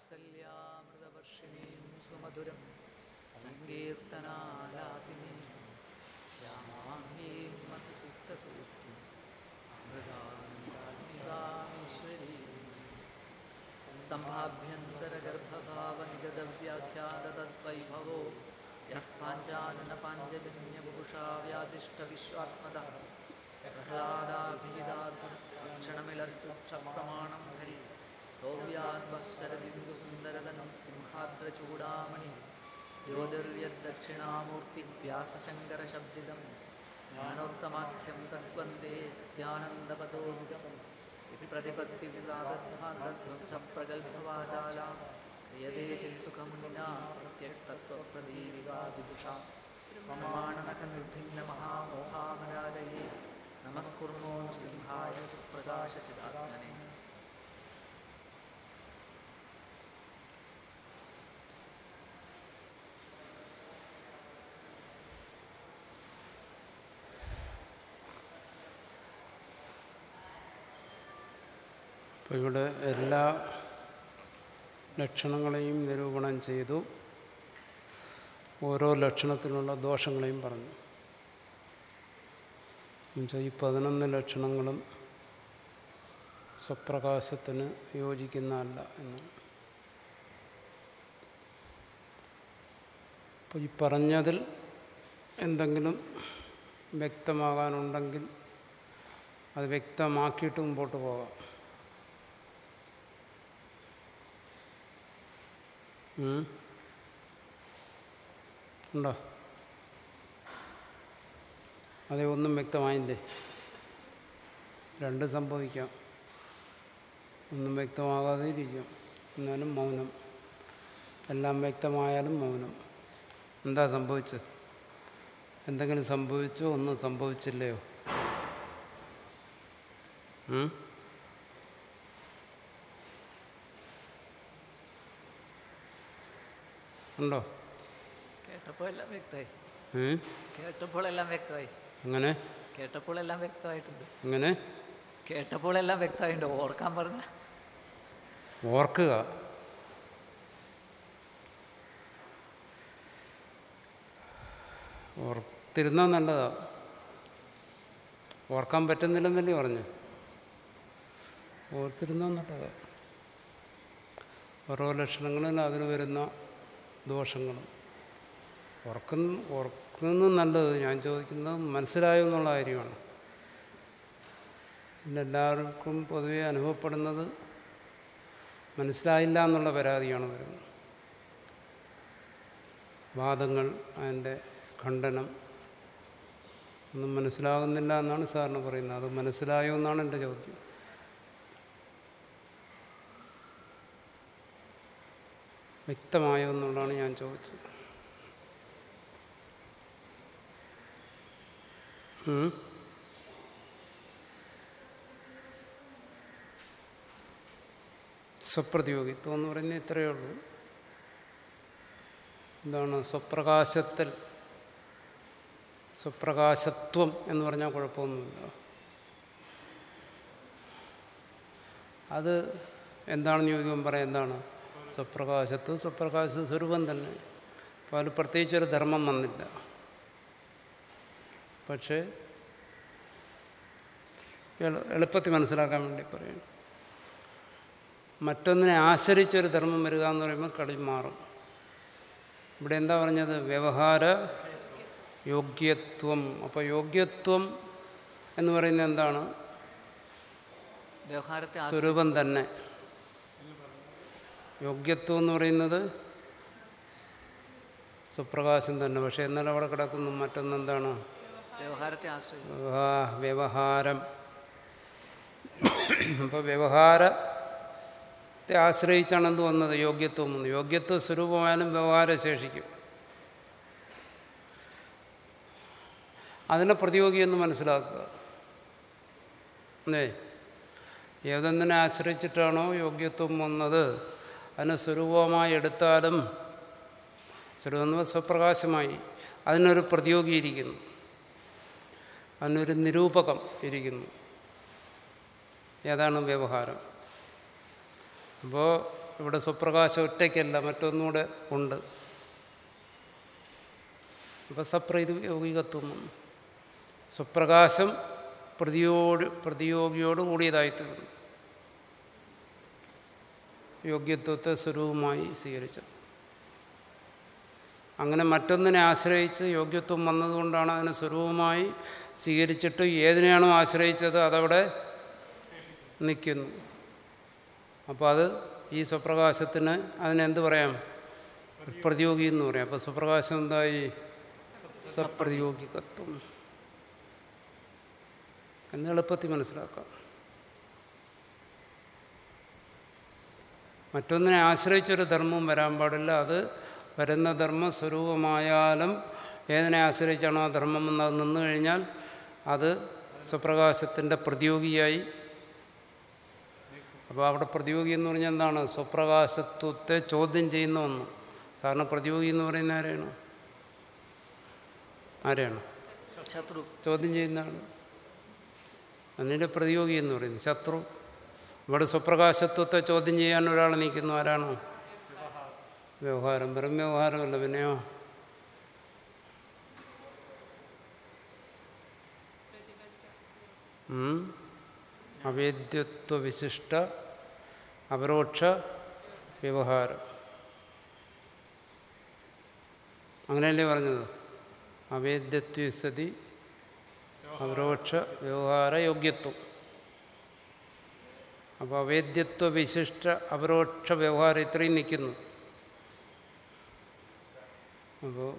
വാത്സല്യാമൃതവർഷിണീം സുമധുരം സങ്കീർത്തനാലാപിനീം ശ്യാമാംഗീം മധുസുക്തസൂക്തി അമൃതാമീശ്വരീം സംഭാഭ്യന്തരഗർഭഭാവനിഗതവ്യാഖ്യാതദ്വൈഭവോ യഃ പാഞ്ചാലന പാഞ്ചജന്യപുരുഷാ വ്യാതിഷ്ടവിശ്വാത്മത പ്രഹ്ലാദാഭിഹിതാക്ഷണമിളദ്യുക്ഷപ്രമാണം ഹരി. सौव्याद्वत्सरदिन्दुसुन्दरदनुः सिंहाद्रचूडामणि योतिर्यद्दक्षिणामूर्तिव्यासशङ्करशब्दिदं ज्ञानोत्तमाख्यं तद्वन्दे सत्यानन्दपदोमुखम् इति प्रतिपत्तिविवादध्वान्तध्वंसप्रगल्भवाचालां क्रियते चित्सुखमुनिना प्रत्यक्तत्वप्रदीविका विदुषा प्रमाणनखनिर्भिन्नमहामोहामरादये नमस्कुर्मो नृसिंहाय सुप्रकाशचिदात्मने അപ്പോൾ ഇവിടെ എല്ലാ ലക്ഷണങ്ങളെയും നിരൂപണം ചെയ്തു. ഓരോ ലക്ഷണത്തിനുള്ള ദോഷങ്ങളെയും പറഞ്ഞു. എന്നുവെച്ചാൽ ഈ പതിനൊന്ന് ലക്ഷണങ്ങളും സ്വപ്രകാശത്തിന് യോജിക്കുന്നതല്ല എന്ന്. അപ്പോൾ ഈ പറഞ്ഞതിൽ എന്തെങ്കിലും വ്യക്തമാകാനുണ്ടെങ്കിൽ അത് വ്യക്തമാക്കിയിട്ട് മുമ്പോട്ട് പോകാം. ഉണ്ടോ? അതെ ഒന്നും വ്യക്തമായില്ലേ? രണ്ട് സംഭവിക്കാം. ഒന്നും വ്യക്തമാകാതെ ഇരിക്കും എന്നാലും മൗനം. എല്ലാം വ്യക്തമായാലും മൗനം. എന്താ സംഭവിച്ചത്? എന്തെങ്കിലും സംഭവിച്ചോ? ഒന്നും സംഭവിച്ചില്ലയോ? ഉണ്ടോ? കേട്ടപ്പോൾ എല്ലാം വ്യക്തമായി. കേട്ടപ്പോൾ എല്ലാം വ്യക്തമായി. അങ്ങനെ കേട്ടപ്പോൾ എല്ലാം വ്യക്തമായിട്ടുണ്ട്. അങ്ങനെ കേട്ടപ്പോൾ എല്ലാം വ്യക്തമായിട്ടുണ്ട്. ഓർക്കാൻ പറഞ്ഞ. ഓർക്കുക. ഓർത്തിരുന്നാൽ നല്ലതാ. ഓർക്കാൻ പറ്റുന്നില്ലെന്നല്ലേ പറഞ്ഞു. ഓർത്തിരുന്നാൽ നല്ലതാ. ഓരോ ലക്ഷണങ്ങളിൽ അതിന് വരുന്ന ദോഷങ്ങളും. ഓർക്കുന്ന ഓർക്കുന്നത് നല്ലത്. ഞാൻ ചോദിക്കുന്നത് മനസ്സിലായോ എന്നുള്ള കാര്യമാണ്. എല്ലാവർക്കും പൊതുവെ അനുഭവപ്പെടുന്നത് മനസ്സിലായില്ല എന്നുള്ള പരാതിയാണ് വരുന്നത്. വാദങ്ങൾ അതിന്റെ ഖണ്ഡനം ഒന്നും മനസ്സിലാകുന്നില്ല എന്നാണ് സാറിന് പറയുന്നത്. അത് മനസ്സിലായോ എന്നാണ് എന്റെ ചോദ്യം. വ്യക്തമായോ എന്നുള്ളതാണ് ഞാൻ ചോദിച്ചത്? സ്വപ്രതിയോഗിത്വം എന്ന് പറയുന്നത് ഇത്രയേ ഉള്ളൂ. എന്താണ് സ്വപ്രകാശത്തിൽ? സ്വപ്രകാശത്വം എന്ന് പറഞ്ഞാൽ കുഴപ്പമൊന്നുമില്ല. അത് എന്താണെന്ന് ചോദിക്കുമ്പോൾ പറയാം എന്താണ്? സ്വപ്രകാശത്വം സ്വപ്രകാശ സ്വരൂപം തന്നെ. അപ്പോൾ അതിൽ പ്രത്യേകിച്ചൊരു ധർമ്മം വന്നില്ല. പക്ഷേ എളു- എളുപ്പത്തിൽ മനസ്സിലാക്കാൻ വേണ്ടി പറയും. മറ്റൊന്നിനെ ആശ്രയിച്ചൊരു ധർമ്മം വരിക എന്ന് പറയുമ്പോൾ കളി മാറും. ഇവിടെ എന്താ പറഞ്ഞത്? വ്യവഹാര യോഗ്യത്വം. അപ്പോൾ യോഗ്യത്വം എന്ന് പറയുന്നത് എന്താണ്? സ്വരൂപം തന്നെ. യോഗ്യത്വം എന്ന് പറയുന്നത് സുപ്രകാശം തന്നെ. പക്ഷേ എന്നാലും അവിടെ കിടക്കുന്നു. മറ്റൊന്നെന്താണ്? വ്യവഹാരത്തെ വ്യവഹാരം. അപ്പോൾ വ്യവഹാരത്തെ ആശ്രയിച്ചാണ് എന്ത് വന്നത്? യോഗ്യത്വം വന്നു യോഗ്യത്വ സ്വരൂപമായാലും വ്യവഹാരം ശേഷിക്കും. അതിനെ പ്രതിയോഗിയെന്ന് മനസ്സിലാക്കുക. അല്ലേ? ഏതെന്നിനെ ആശ്രയിച്ചിട്ടാണോ യോഗ്യത്വം വന്നത്? അതിനെ സ്വരൂപമായി എടുത്താലും സ്വരൂപം സ്വപ്രകാശമായി അതിനൊരു പ്രതിയോഗി ഇരിക്കുന്നു. അതിനൊരു നിരൂപകം ഇരിക്കുന്നു. ഏതാണ് വ്യവഹാരം? അപ്പോൾ ഇവിടെ സ്വപ്രകാശം ഒറ്റയ്ക്കല്ല മറ്റൊന്നുകൂടെ ഉണ്ട്. അപ്പോൾ സപ്രീതി യോഗികത്വം സ്വപ്രകാശം പ്രതിയോട് പ്രതിയോഗിയോട് കൂടിയതായിത്തീർന്നു യോഗ്യത്വത്തെ സ്വരൂപമായി സ്വീകരിച്ചത്. അങ്ങനെ മറ്റൊന്നിനെ ആശ്രയിച്ച് യോഗ്യത്വം വന്നതുകൊണ്ടാണ് അതിനെ സ്വരൂപമായി സ്വീകരിച്ചിട്ട് ഏതിനെയാണോ ആശ്രയിച്ചത് അതവിടെ നിൽക്കുന്നു. അപ്പോൾ അത് ഈ സ്വപ്രകാശത്തിന് അതിനെന്ത് പറയാം? പ്രതിയോഗി എന്ന് പറയാം. അപ്പോൾ സ്വപ്രകാശം എന്തായി? സപ്രതിയോഗികത്വം. എന്ന് എളുപ്പത്തിൽ മനസ്സിലാക്കാം. മറ്റൊന്നിനെ ആശ്രയിച്ചൊരു ധർമ്മം വരാൻ പാടില്ല. അത് വരുന്ന ധർമ്മ സ്വരൂപമായാലും ഏതിനെ ആശ്രയിച്ചാണോ ആ ധർമ്മം എന്ന് നിന്നു കഴിഞ്ഞാൽ അത് സ്വപ്രകാശത്തിന്റെ പ്രതിയോഗിയായി. അപ്പോൾ അവിടെ പ്രതിയോഗി എന്ന് പറഞ്ഞാൽ എന്താണ്? സ്വപ്രകാശത്വത്തെ ചോദ്യം ചെയ്യുന്ന ഒന്ന്. സാറിന് പ്രതിയോഗി എന്ന് പറയുന്ന ആരെയാണ് ആരെയാണ് ശത്രു. ചോദ്യം ചെയ്യുന്നതാണ്. അതിന്റെ പ്രതിയോഗി എന്ന് പറയുന്നത് ശത്രു. ഇവിടെ സ്വപ്രകാശത്വത്തെ ചോദ്യം ചെയ്യാൻ ഒരാൾ നിൽക്കുന്നു ആരാണോ? വ്യവഹാരം വെറും വ്യവഹാരമല്ല പിന്നെയോ? അവേദ്യത്വവിശിഷ്ട അവേദ്യത്വ വിശിഷ്ട അപരോക്ഷ വ്യവഹാരം. അങ്ങനെയല്ലേ പറഞ്ഞത്? അവേദ്യത്വസതി അപരോക്ഷ വ്യവഹാര യോഗ്യത്വം. അപ്പോൾ അവേദ്യത്വ വിശിഷ്ട അപരോക്ഷ വ്യവഹാരം ഇത്രയും നിൽക്കുന്നു. അപ്പോൾ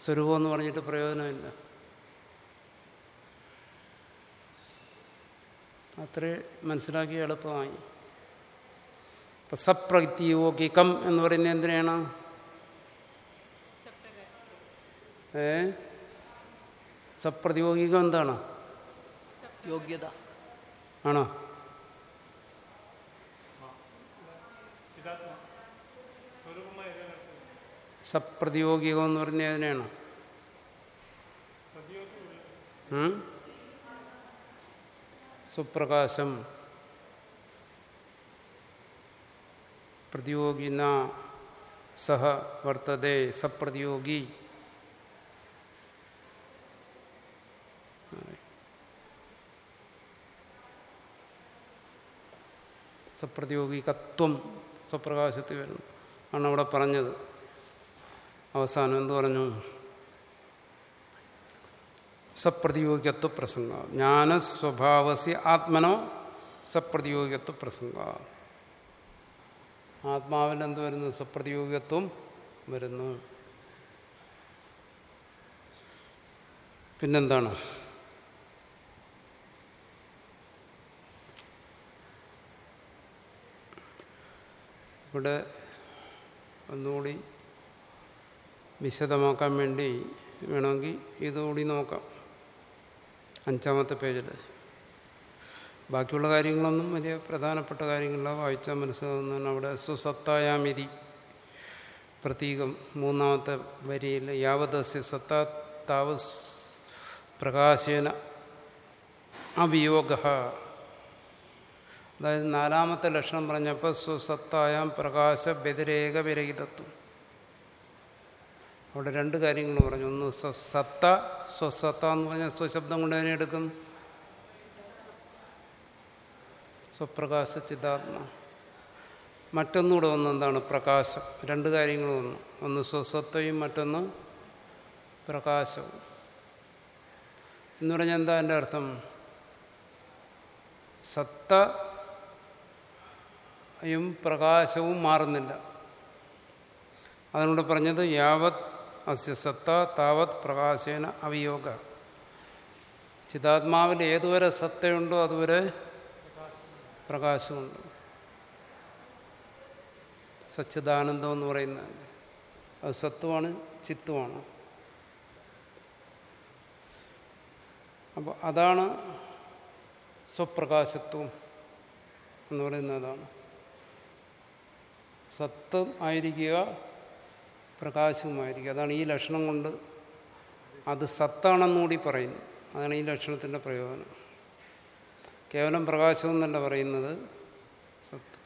സ്വരൂപം എന്ന് പറഞ്ഞിട്ട് പ്രയോജനമില്ല. അത്രേ മനസ്സിലാക്കി എളുപ്പമായി. ഇപ്പം സപ്രത്യോഗികം എന്ന് പറയുന്നത് എന്തിനാണ് ഏ? സപ്രതിയോഗികം എന്താണ്? യോഗ്യത. ആണോ? സപ്രതിയോഗികം എന്ന് പറഞ്ഞ അതിനെയാണ് ഉം? സുപ്രകാശം. പ്രതിയോഗിന സഹ വർത്തതേ സപ്രതിയോഗി. സപ്രതിയോഗികത്വം സ്വപ്രകാശത്തിൽ വരുന്നു. ആണ് അവിടെ പറഞ്ഞത്. അവസാനം എന്ത് പറഞ്ഞു? സപ്രതിയോഗികത്വ പ്രസംഗ. ജ്ഞാനസ്വഭാവസി ആത്മനോ സപ്രതിയോഗികത്വ പ്രസംഗ. ആത്മാവിൽ എന്ത് വരുന്നു? സപ്രതിയോഗികത്വം വരുന്നു. പിന്നെന്താണ്? ഇവിടെ ഒന്നുകൂടി വിശദമാക്കാൻ വേണ്ടി വേണമെങ്കിൽ ഇതുകൂടി നോക്കാം. അഞ്ചാമത്തെ പേജിൽ. ബാക്കിയുള്ള കാര്യങ്ങളൊന്നും വലിയ പ്രധാനപ്പെട്ട കാര്യങ്ങളല്ല. വായിച്ചാൽ മനസ്സിലാവുന്ന അവിടെ സുസത്തായാമിരി പ്രതീകം മൂന്നാമത്തെ വരിയിൽ യാവതസ്യ സത്താ താവസ് പ്രകാശേന അവിയോഗ. അതായത് നാലാമത്തെ ലക്ഷണം പറഞ്ഞപ്പോൾ സ്വസത്തായാം പ്രകാശ വ്യതിരേക വിരഹിതത്വം. അവിടെ രണ്ട് കാര്യങ്ങൾ പറഞ്ഞു. ഒന്ന് സത്ത സ്വസത്ത എന്ന് പറഞ്ഞാൽ സ്വശബ്ദം കൊണ്ട് അതിനെ എടുക്കും? സ്വപ്രകാശ ചിതാത്മ മറ്റൊന്നുകൂടെ ഒന്ന് എന്താണ്? പ്രകാശം. രണ്ട് കാര്യങ്ങൾ വന്നു. ഒന്ന് സ്വസത്തയും മറ്റൊന്ന് പ്രകാശവും. എന്ന് പറഞ്ഞാൽ എന്താ എന്റെ അർത്ഥം? സത്തയും പ്രകാശവും മാറുന്നില്ല. അതിനോട് പറഞ്ഞത് യാവത് അസ്യ സത്ത താവത് പ്രകാശേന അവിയോഗ. ചിതാത്മാവിൽ ഏതുവരെ സത്തയുണ്ടോ അതുവരെ പ്രകാശമുണ്ട്. സച്ചിദാനന്ദം എന്ന് പറയുന്നത് അത് സത്വമാണ് ചിത്തുമാണ് അപ്പോൾ അതാണ് സ്വപ്രകാശത്വം എന്ന് പറയുന്നതാണ് സത്വം ആയിരിക്കുക പ്രകാശവുമായിരിക്കുക അതാണ് ഈ ലക്ഷണം കൊണ്ട് അത് സത്താണെന്നുകൂടി പറയുന്നു. അതാണ് ഈ ലക്ഷണത്തിന്റെ പ്രയോജനം. കേവലം പ്രകാശമെന്നല്ല പറയുന്നത് സത്ത്.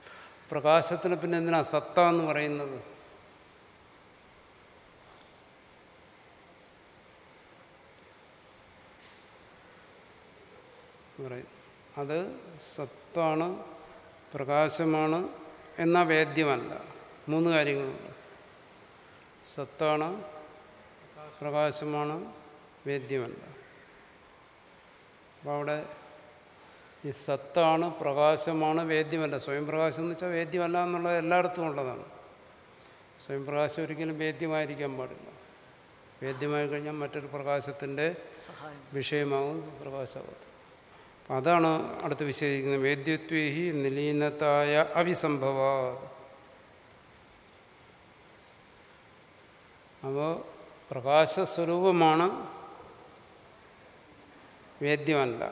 പ്രകാശത്തിന് പിന്നെ എന്തിനാ സത്ത എന്ന് പറയുന്നത്? പറയും അത് സത്താണ് പ്രകാശമാണ് എന്ന വേദ്യമല്ല. മൂന്ന് കാര്യങ്ങളുണ്ട്. സത്താണ് പ്രകാശമാണ് വേദ്യമല്ല. അപ്പോൾ അവിടെ ഈ സത്താണ് പ്രകാശമാണ് വേദ്യമല്ല. സ്വയം പ്രകാശം എന്ന് വെച്ചാൽ വേദ്യമല്ല എന്നുള്ളത് എല്ലായിടത്തും ഉള്ളതാണ്. സ്വയം പ്രകാശം ഒരിക്കലും വേദ്യമായിരിക്കാൻ പാടില്ല. വേദ്യമായി കഴിഞ്ഞാൽ മറ്റൊരു പ്രകാശത്തിന്റെ വിഷയമാകും പ്രകാശാവത്ത് അതാണ് അടുത്ത് വിശദീകരിക്കുന്നത് വേദ്യത്വേഹി നിലീനത്തായ അവിസംഭവ അപ്പോൾ പ്രകാശസ്വരൂപമാണ് വേദ്യമല്ല.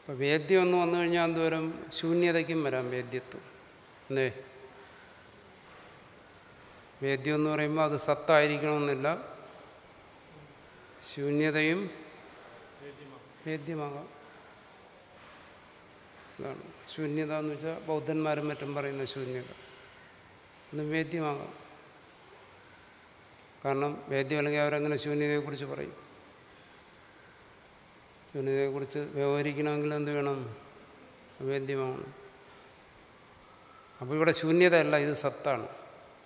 അപ്പോൾ വേദ്യം എന്ന് വന്നു കഴിഞ്ഞാൽ എന്തോരം? ശൂന്യതയ്ക്കും വരാം വേദ്യത്വം. എന്തേ വേദ്യം എന്ന് പറയുമ്പോൾ അത് സത്തായിരിക്കണമെന്നില്ല. ശൂന്യതയും വേദ്യമാകാം. അതാണ് ശൂന്യത എന്ന് വെച്ചാൽ ബൗദ്ധന്മാരും മറ്റും പറയുന്ന ശൂന്യത. അത് വേദ്യമാകാം. കാരണം വേദ്യം അല്ലെങ്കിൽ അവരങ്ങനെ ശൂന്യതയെക്കുറിച്ച് പറയും. ശൂന്യതയെക്കുറിച്ച് വ്യവഹരിക്കണമെങ്കിൽ എന്ത് വേണം? വേദ്യമാണ്. അപ്പോൾ ഇവിടെ ശൂന്യതയല്ല ഇത് സത്താണ്.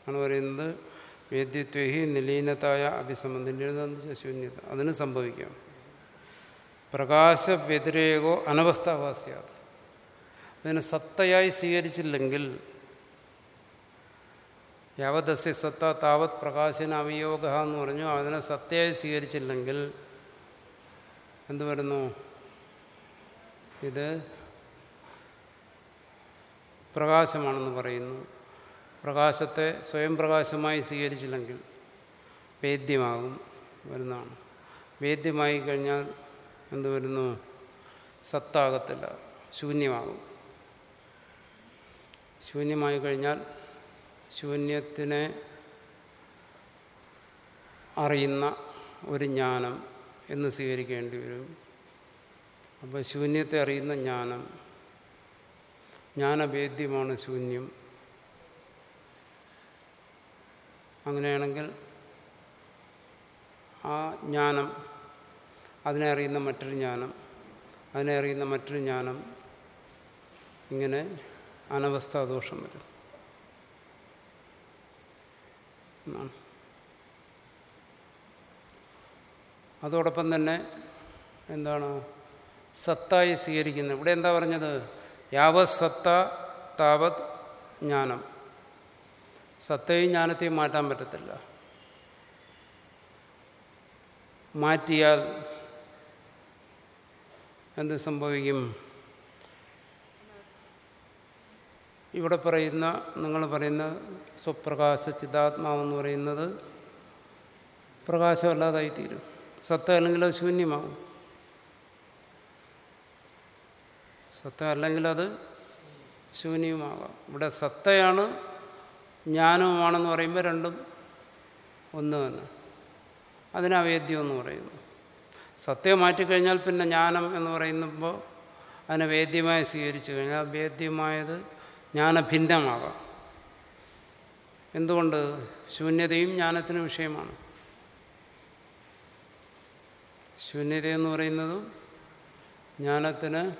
ആണ് പറയുന്നത് വേദ്യത്വേഹി നിലീനത്തായ അഭിസംബന്ധം വെച്ചാൽ ശൂന്യത? അതിന് സംഭവിക്കാം. പ്രകാശ വ്യതിരേകോ അനവസ്ഥാവാസ്യാത് അതിനെ സത്തയായി സ്വീകരിച്ചില്ലെങ്കിൽ യാവതസ്യ സത്ത താവത് പ്രകാശന അവിയോഗ എന്ന് പറഞ്ഞു. അതിനെ സത്തയായി സ്വീകരിച്ചില്ലെങ്കിൽ എന്തു വരുന്നു? ഇത് പ്രകാശമാണെന്ന് പറയുന്നു. പ്രകാശത്തെ സ്വയം പ്രകാശമായി സ്വീകരിച്ചില്ലെങ്കിൽ വേദ്യമാകും വരുന്നതാണ്. വേദ്യമായി കഴിഞ്ഞാൽ എന്തുവരുന്നു സത്താകത്തില്ല ശൂന്യമാകും. ശൂന്യമായി കഴിഞ്ഞാൽ ശൂന്യത്തിനെ അറിയുന്ന ഒരു ജ്ഞാനം എന്ന് സ്വീകരിക്കേണ്ടി വരും. അപ്പോൾ ശൂന്യത്തെ അറിയുന്ന ജ്ഞാനം. ജ്ഞാനഭേദ്യമാണ് ശൂന്യം. അങ്ങനെയാണെങ്കിൽ ആ ജ്ഞാനം അതിനെ അറിയുന്ന മറ്റൊരു ജ്ഞാനം അതിനെ അറിയുന്ന മറ്റൊരു ജ്ഞാനം ഇങ്ങനെ അനവസ്ഥാദോഷം വരും. എന്നാണ് അതോടൊപ്പം തന്നെ എന്താണ്? സത്തായി സ്വീകരിക്കുന്നത് ഇവിടെ എന്താ പറഞ്ഞത്? യാവത് സത്ത താവത് ജ്ഞാനം. സത്തയും ജ്ഞാനത്തെയും മാറ്റാൻ പറ്റത്തില്ല. മാറ്റിയാൽ എന്ത് സംഭവിക്കും? ഇവിടെ പറയുന്ന നിങ്ങൾ പറയുന്ന സ്വപ്രകാശ ചിതാത്മാവെന്ന് പറയുന്നത് പ്രകാശമല്ലാതായിത്തീരും. സത്ത അല്ലെങ്കിൽ അത് ശൂന്യമാകും സത്ത അല്ലെങ്കിൽ അത് ശൂന്യവുമാകാം ഇവിടെ സത്തയാണ് ജ്ഞാനവുമാണെന്ന് പറയുമ്പോൾ രണ്ടും ഒന്ന് തന്നെ അതിനവേദ്യമെന്ന് വേദ്യം എന്ന് പറയുന്നു. സത്യം മാറ്റിക്കഴിഞ്ഞാൽ പിന്നെ ജ്ഞാനം എന്ന് പറയുമ്പോൾ അതിനെ വേദ്യമായി സ്വീകരിച്ചു കഴിഞ്ഞാൽ വേദ്യമായത് ജ്ഞാനഭിന്നമാകാം എന്തുകൊണ്ട്? ശൂന്യതയും ജ്ഞാനത്തിന് വിഷയമാണ്. ശൂന്യത എന്ന് പറയുന്നതും ജ്ഞാനത്തിന്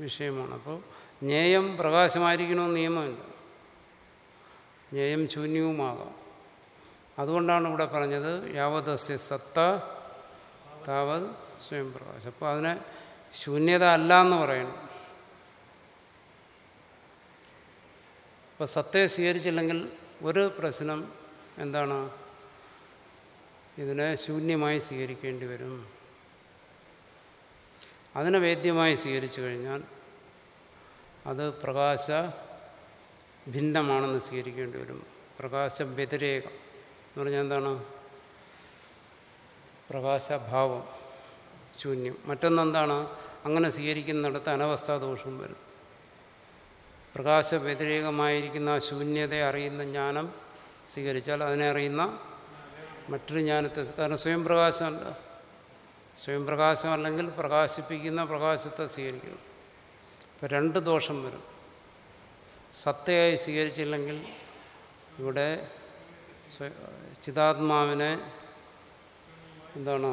വിഷയമാണ്. അപ്പോൾ ജ്ഞേയം പ്രകാശമായിരിക്കണമെന്ന് നിയമമില്ല. ജ്ഞേയം ശൂന്യവുമാകാം. അതുകൊണ്ടാണ് ഇവിടെ പറഞ്ഞത് യാവതസ്യ സത്ത താവത് സ്വയം പ്രകാശം. അപ്പോൾ അതിനെ ശൂന്യത അല്ല എന്ന് പറയണം. അപ്പോൾ സത്തയെ സ്വീകരിച്ചില്ലെങ്കിൽ ഒരു പ്രശ്നം എന്താണ്? ഇതിനെ ശൂന്യമായി സ്വീകരിക്കേണ്ടി വരും. അതിനെ വേദ്യമായി സ്വീകരിച്ചു കഴിഞ്ഞാൽ അത് പ്രകാശ ഭിന്നമാണെന്ന് സ്വീകരിക്കേണ്ടി വരും. പ്രകാശ വ്യതിരേകം എന്ന് പറഞ്ഞാൽ എന്താണ്? പ്രകാശഭാവം ശൂന്യം. മറ്റൊന്നെന്താണ്? അങ്ങനെ സ്വീകരിക്കുന്നിടത്ത് അനവസ്ഥാദോഷവും വരും. പ്രകാശ വ്യതിരേകമായിരിക്കുന്ന ശൂന്യതയെ അറിയുന്ന ജ്ഞാനം സ്വീകരിച്ചാൽ അതിനെ അറിയുന്ന മറ്റൊരു ജ്ഞാനത്തെ കാരണം സ്വയം പ്രകാശമല്ല സ്വയം പ്രകാശമല്ലെങ്കിൽ പ്രകാശിപ്പിക്കുന്ന പ്രകാശത്തെ സ്വീകരിക്കണം ഇപ്പം രണ്ട് ദോഷം വരും. സത്തയായി സ്വീകരിച്ചില്ലെങ്കിൽ ഇവിടെ ചിതാത്മാവിനെ എന്താണ്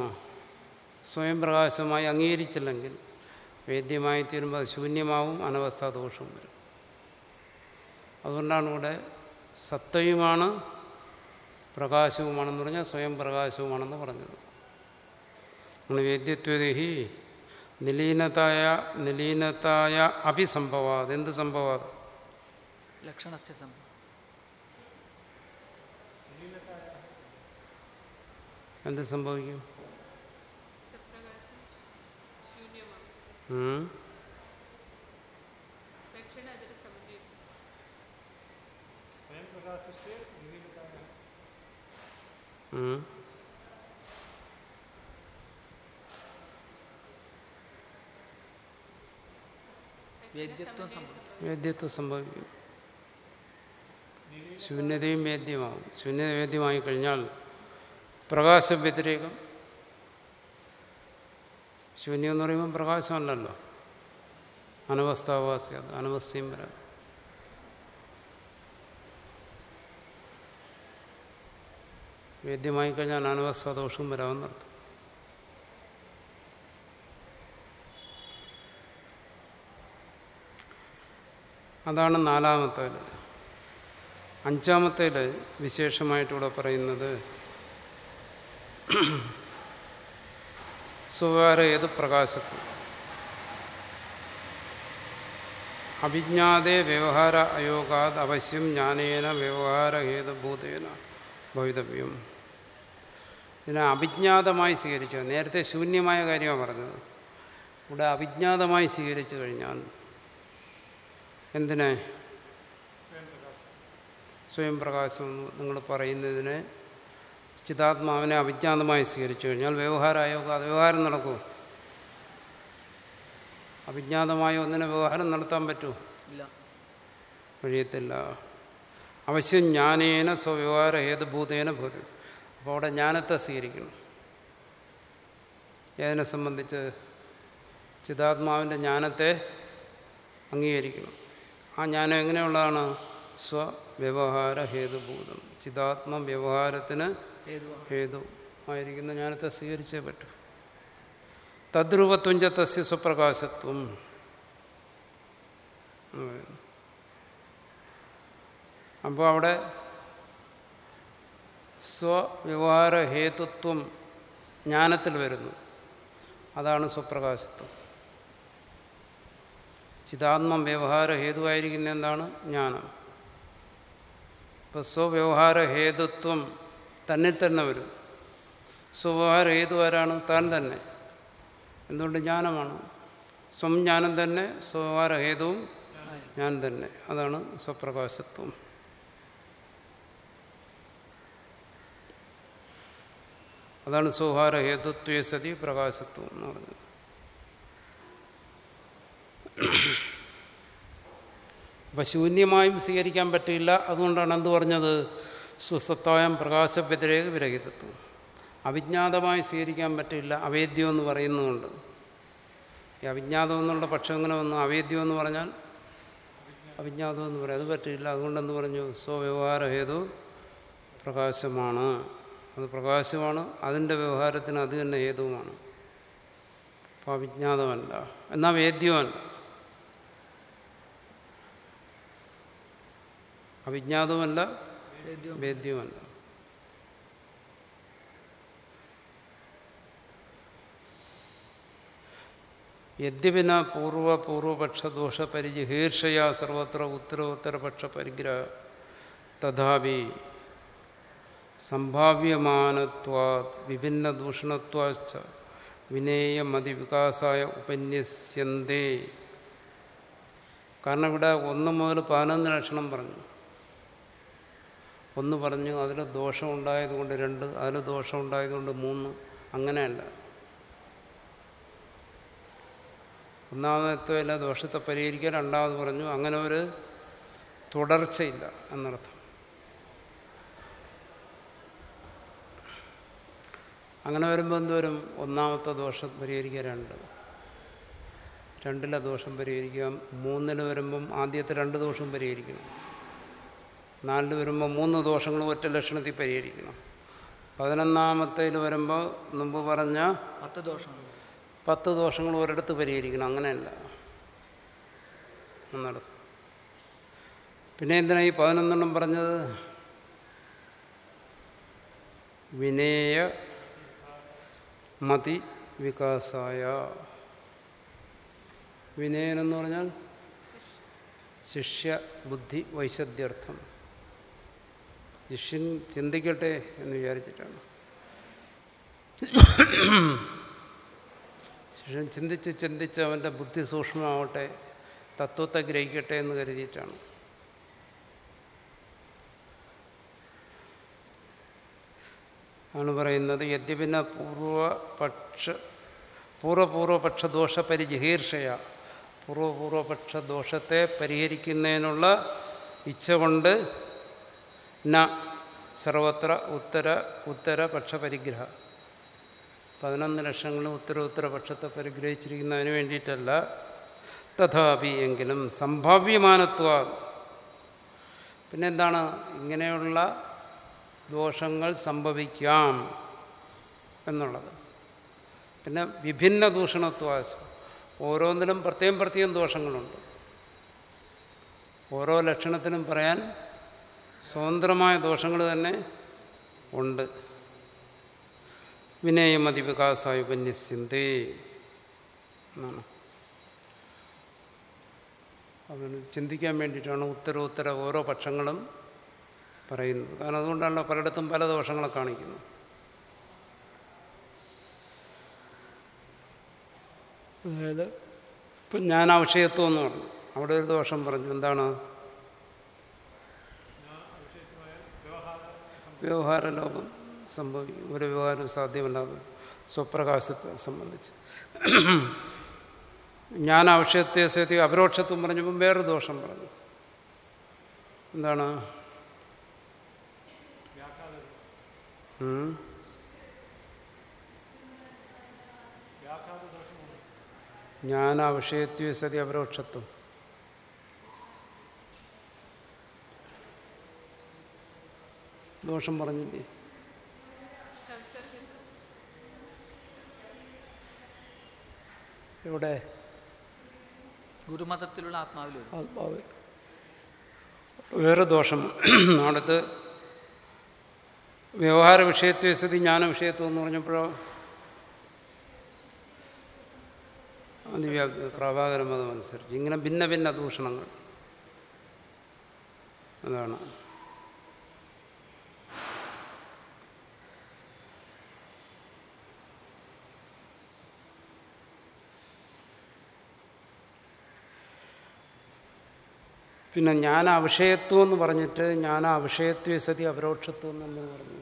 സ്വയം പ്രകാശമായി അംഗീകരിച്ചില്ലെങ്കിൽ വേദ്യമായി തീരുമ്പോൾ അത് ശൂന്യമാവും അനവസ്ഥാ ദോഷവും വരും. അതുകൊണ്ടാണ് ഇവിടെ സത്തയുമാണ് പ്രകാശവുമാണെന്ന് പറഞ്ഞാൽ സ്വയം പ്രകാശവുമാണെന്ന് പറഞ്ഞത്. നമ്മൾ വേദ്യത്വദേഹി നിലീനതായ നിലീനതായ അഭിസംഭവാത് എന്ത് സംഭവാത് ലക്ഷണസ്യ സംഭവം. എന്ത് സംഭവിക്കും സപ്രകാശം ശൂന്യമാണ് ഉം? ലക്ഷണ അതിൽ സമന്വയം ഉം. വേദ്യത്വം സംഭവം വേദ്യത്വം സംഭവിക്കും ശൂന്യതയും വേദ്യമാകും ശൂന്യത വേദ്യമായി കഴിഞ്ഞാൽ പ്രകാശ വ്യതിരേകം. ശൂന്യം എന്ന് പറയുമ്പോൾ പ്രകാശമല്ലല്ലോ. അനവസ്ഥാവാസ്യ അനവസ്ഥയും വരാം. വേദ്യമായി കഴിഞ്ഞാൽ അനവസ്ഥ ദോഷവും വരാമെന്നർത്ഥം അതാണ് നാലാമത്തേൽ അഞ്ചാമത്തേൽ വിശേഷമായിട്ടിവിടെ പറയുന്നത് സ്വകാര ഏത് പ്രകാശത്വം അഭിജ്ഞാതേ വ്യവഹാര അയോഗാത് അവശ്യം ജ്ഞാനേന വ്യവഹാരഹേതുഭൂതേന ഭവിതവ്യം. ഇതിനെ അവിജ്ഞാതമായി സ്വീകരിച്ചു. നേരത്തെ ശൂന്യമായ കാര്യമാണ് പറഞ്ഞത്. ഇവിടെ അവിജ്ഞാതമായി സ്വീകരിച്ചു കഴിഞ്ഞാൽ എന്തിനെ? സ്വയം പ്രകാശം നിങ്ങൾ പറയുന്നതിനെ ചിതാത്മാവിനെ അവിജ്ഞാതമായി സ്വീകരിച്ചു കഴിഞ്ഞാൽ വ്യവഹാരമായോ അത് വ്യവഹാരം നടക്കുമോ അവിജ്ഞാതമായ ഒന്നിനെ വ്യവഹാരം നടത്താൻ പറ്റുമോ ഇല്ല. കഴിയത്തില്ല. അവശ്യം ജ്ഞാനേന സ്വവ്യവഹാര ഭൂതേന ഭൂതം അപ്പോൾ അവിടെ ജ്ഞാനത്തെ സ്വീകരിക്കണം. ഏതിനെ സംബന്ധിച്ച് ചിതാത്മാവിന്റെ ജ്ഞാനത്തെ അംഗീകരിക്കണം. ആ ജ്ഞാനം എങ്ങനെയുള്ളതാണ്? സ്വവ്യവഹാര ഹേതുഭൂതം ചിതാത്മ വ്യവഹാരത്തിന് ഹേതു ആയിരിക്കുന്ന ജ്ഞാനത്തെ സ്വീകരിച്ചേ പറ്റൂ. തദ്രൂപത്വം ച തസ്യ സ്വപ്രകാശത്വം അപ്പോൾ അവിടെ സ്വവ്യവഹാര ഹേതുത്വം ജ്ഞാനത്തിൽ വരുന്നു. അതാണ് സ്വപ്രകാശത്വം. ചിതാത്മം വ്യവഹാര ഹേതുവായിരിക്കുന്ന എന്താണ് ജ്ഞാനം. ഇപ്പോൾ സ്വവ്യവഹാര ഹേതുത്വം തന്നിൽ തന്നെ വരും. സ്വവ്യവഹാര ഹേതു ആരാണ്? താൻ തന്നെ. എന്തുകൊണ്ട് ജ്ഞാനമാണ്? സ്വം ജ്ഞാനം തന്നെ സ്വവ്യവഹാര ഹേതുവും ഞാൻ തന്നെ. അതാണ് സ്വപ്രകാശത്വം. അതാണ് സൗഹാര ഹേതുത്വേ സതി പ്രകാശത്വം എന്ന് പറഞ്ഞത്. അപ്പം ശൂന്യമായും സ്വീകരിക്കാൻ പറ്റില്ല അതുകൊണ്ടാണ് എന്ത് പറഞ്ഞത്? സുസത്തായം പ്രകാശ വ്യതിരേക വിരഹിതത്വം. അവിജ്ഞാതമായി സ്വീകരിക്കാൻ പറ്റില്ല അവേദ്യം എന്ന് പറയുന്നുമുണ്ട് ഈ അവിജ്ഞാതം എന്നുള്ള പക്ഷം എങ്ങനെ വന്നു? അവേദ്യം എന്ന് പറഞ്ഞാൽ അവിജ്ഞാതം എന്ന് പറയാം. അത് പറ്റില്ല അതുകൊണ്ടെന്ന് പറഞ്ഞു? സ്വവ്യവഹാര ഹേതു പ്രകാശമാണ്. അത് പ്രകാശമാണ് അതിന്റെ വ്യവഹാരത്തിന് അത് തന്നെ ഹേതുവുമാണ്. അപ്പോൾ അവിജ്ഞാതമല്ല. എന്നാൽ വേദ്യമല്ല അവിജ്ഞാതമല്ല വേദ്യവുമല്ല. യദ്യപിന പൂർവ പൂർവപക്ഷദോഷ പരിജിഹീർഷയാ സർവത്ര ഉത്തരോത്തരപക്ഷ പരിഗ്രഹ തഥാപി സംഭാവ്യമാനത്വാത് വിഭിന്ന ദൂഷണത്വാച്ച വിനേയമതിവികാസായ ഉപന്യസ്യന്തേ. കാരണം ഇവിടെ ഒന്ന് മുതൽ പതിനൊന്ന് ലക്ഷണം പറഞ്ഞു. ഒന്ന് പറഞ്ഞു അതിൽ ദോഷം ഉണ്ടായതുകൊണ്ട് രണ്ട് അതിൽ ദോഷം ഉണ്ടായതുകൊണ്ട് മൂന്ന് അങ്ങനെയല്ല. ഒന്നാമത്തെ ദോഷത്തെ പരിഹരിക്കാൻ രണ്ടാമത് പറഞ്ഞു അങ്ങനെ ഒരു തുടർച്ചയില്ല എന്നർത്ഥം. അങ്ങനെ വരുമ്പോൾ എന്തോരും ഒന്നാമത്തെ ദോഷം പരിഹരിക്കുക രണ്ട് രണ്ടിലെ ദോഷം പരിഹരിക്കുക മൂന്നിൽ വരുമ്പം ആദ്യത്തെ രണ്ട് ദോഷം പരിഹരിക്കണം. നാലിൽ വരുമ്പോൾ മൂന്ന് ദോഷങ്ങൾ ഒറ്റ ലക്ഷണത്തിൽ പരിഹരിക്കണം. പതിനൊന്നാമത്തേൽ വരുമ്പോൾ മുമ്പ് പറഞ്ഞ പത്ത് ദോഷങ്ങൾ. പത്ത് ദോഷങ്ങൾ ഒരിടത്ത് പരിഹരിക്കണം. അങ്ങനെയല്ല. എന്നർത്ഥം പിന്നെ എന്തിനാ ഈ പതിനൊന്നെണ്ണം പറഞ്ഞത്? വിനേയ മതി വികാസായ. വിനയൻ എന്ന് പറഞ്ഞാൽ ശിഷ്യ ബുദ്ധി വൈശദ്ധ്യർത്ഥം. ശിഷ്യൻ ചിന്തിക്കട്ടെ എന്ന് വിചാരിച്ചിട്ടാണ്. ശിഷ്യൻ ചിന്തിച്ച് ചിന്തിച്ച് അവന്റെ ബുദ്ധി സൂക്ഷ്മമാവട്ടെ തത്വത്തെ ഗ്രഹിക്കട്ടെ എന്ന് കരുതിയിട്ടാണ്. ആണ് പറയുന്നത്. യദ്യപിന്ന പൂർവപക്ഷ പൂർവപൂർവപക്ഷ ദോഷ പരിജിഹീർഷയ പൂർവപൂർവപക്ഷ ദോഷത്തെ പരിഹരിക്കുന്നതിനുള്ള ഇച്ഛ കൊണ്ട് ന സർവത്ര ഉത്തര ഉത്തര പക്ഷ പരിഗ്രഹ പതിനൊന്ന് ലക്ഷങ്ങളും ഉത്തര ഉത്തര പക്ഷത്തെ പരിഗ്രഹിച്ചിരിക്കുന്നതിന് വേണ്ടിയിട്ടല്ല. തഥാപി എങ്കിലും സംഭാവ്യമാനത്വ. പിന്നെന്താണ്? ഇങ്ങനെയുള്ള ദോഷങ്ങൾ സംഭവിക്കാം എന്നുള്ളത്. പിന്നെ വിഭിന്ന ദൂഷണത്വാസം. ഓരോന്നിനും പ്രത്യേകം പ്രത്യേകം ദോഷങ്ങളുണ്ട്. ഓരോ ലക്ഷണത്തിനും പറയാൻ സ്വതന്ത്രമായ ദോഷങ്ങൾ തന്നെ ഉണ്ട്. വിനയമതി വികാസായ ഉപന്യസ്യന്തേ എന്നാണ്. അവന് ചിന്തിക്കാൻ വേണ്ടിയിട്ടാണ് ഉത്തരോത്തര ഓരോ പക്ഷങ്ങളും പറയുന്നത്. കാരണം അതുകൊണ്ടാണല്ലോ പലയിടത്തും പല ദോഷങ്ങളെ കാണിക്കുന്നു അതായത് ഇപ്പം ഞാൻ അവിഷയത്വം എന്ന് പറഞ്ഞു. അവിടെ ഒരു ദോഷം പറഞ്ഞു. എന്താണ്? വ്യവഹാര ലോകം സംഭവിക്കും. ഒരു വ്യവഹാരം സാധ്യമല്ലാതെ സ്വപ്രകാശത്തെ സംബന്ധിച്ച്. ഞാൻ അവിഷയത്തെ സേത്തി അപരോക്ഷത്വം പറഞ്ഞപ്പം വേറൊരു ദോഷം പറഞ്ഞു. എന്താണ്? ജ്ഞാനാവിഷയത്വ സതി അപരോക്ഷത്വം. ദോഷം പറഞ്ഞില്ലേ? എവിടെ? ഗുരുമതത്തിലുള്ള ആത്മാവിൽ. ആത്മാവ് വേറെ ദോഷം. അടുത്ത് വ്യവഹാര വിഷയത്വ സ്ഥിതി ജ്ഞാന വിഷയത്വം എന്ന് പറഞ്ഞപ്പോഴോ? പ്രഭാകരമത പ്രഭാകര ഇങ്ങനെ ഭിന്ന ഭിന്ന ദൂഷണങ്ങൾ. അതാണ്. പിന്നെ ജ്ഞാനാവിഷയത്വം എന്ന് പറഞ്ഞിട്ട് ജ്ഞാനാവിഷയത്വ സതി അപരോക്ഷത്വം എന്ന് പറഞ്ഞു.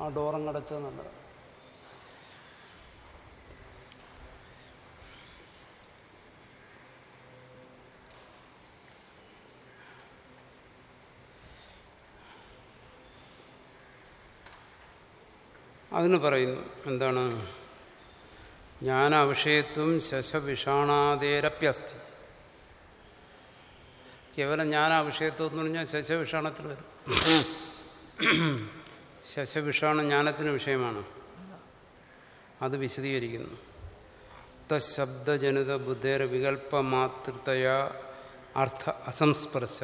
ആ ഡോറങ്ങടച്ചത് നല്ലതാണ് അതിന് പറയുന്നു എന്താണ്? ജ്ഞാനാവിഷയത്വം ശശവിഷാണാതേരപ്യസ്ഥി കേവലം ജ്ഞാനാവിഷയത്വം എന്ന് പറഞ്ഞാൽ ശശവിഷാണത്തിൽ വരും. ശശവിഷാണ ജ്ഞാനത്തിന് വിഷയമാണ്. അത് വിശദീകരിക്കുന്നു. തശബ്ദജനിത ബുദ്ധേര വികല്പമാതൃതയാ അർത്ഥ അസംസ്പർശ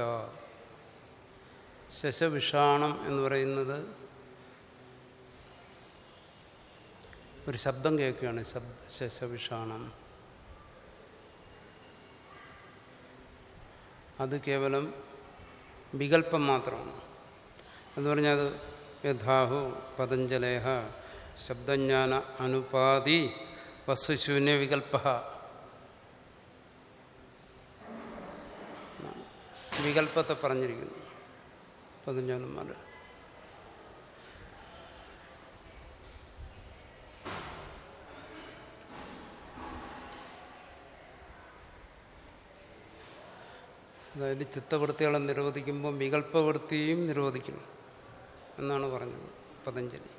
ശശവിഷാണം എന്ന് പറയുന്നത് ഒരു ശബ്ദം കേൾക്കുകയാണ്. ശബ്ദ ശശവിഷാണം അത് കേവലം വികല്പം മാത്രമാണ്. എന്ന് പറഞ്ഞാൽ അത് യഥാഹു പതഞ്ജലേഹ ശബ്ദജ്ഞാന അനുപാതി വസ്തുശൂന്യ വികല്പ വികല്പത്തെ പറഞ്ഞിരിക്കുന്നു പതഞ്ജാനന്മാർ അതായത് ചിത്തവൃത്തികളെ നിരോധിക്കുമ്പോൾ വികല്പവൃത്തിയും നിരോധിക്കണം എന്നാണ് പറഞ്ഞത് പതഞ്ജലി.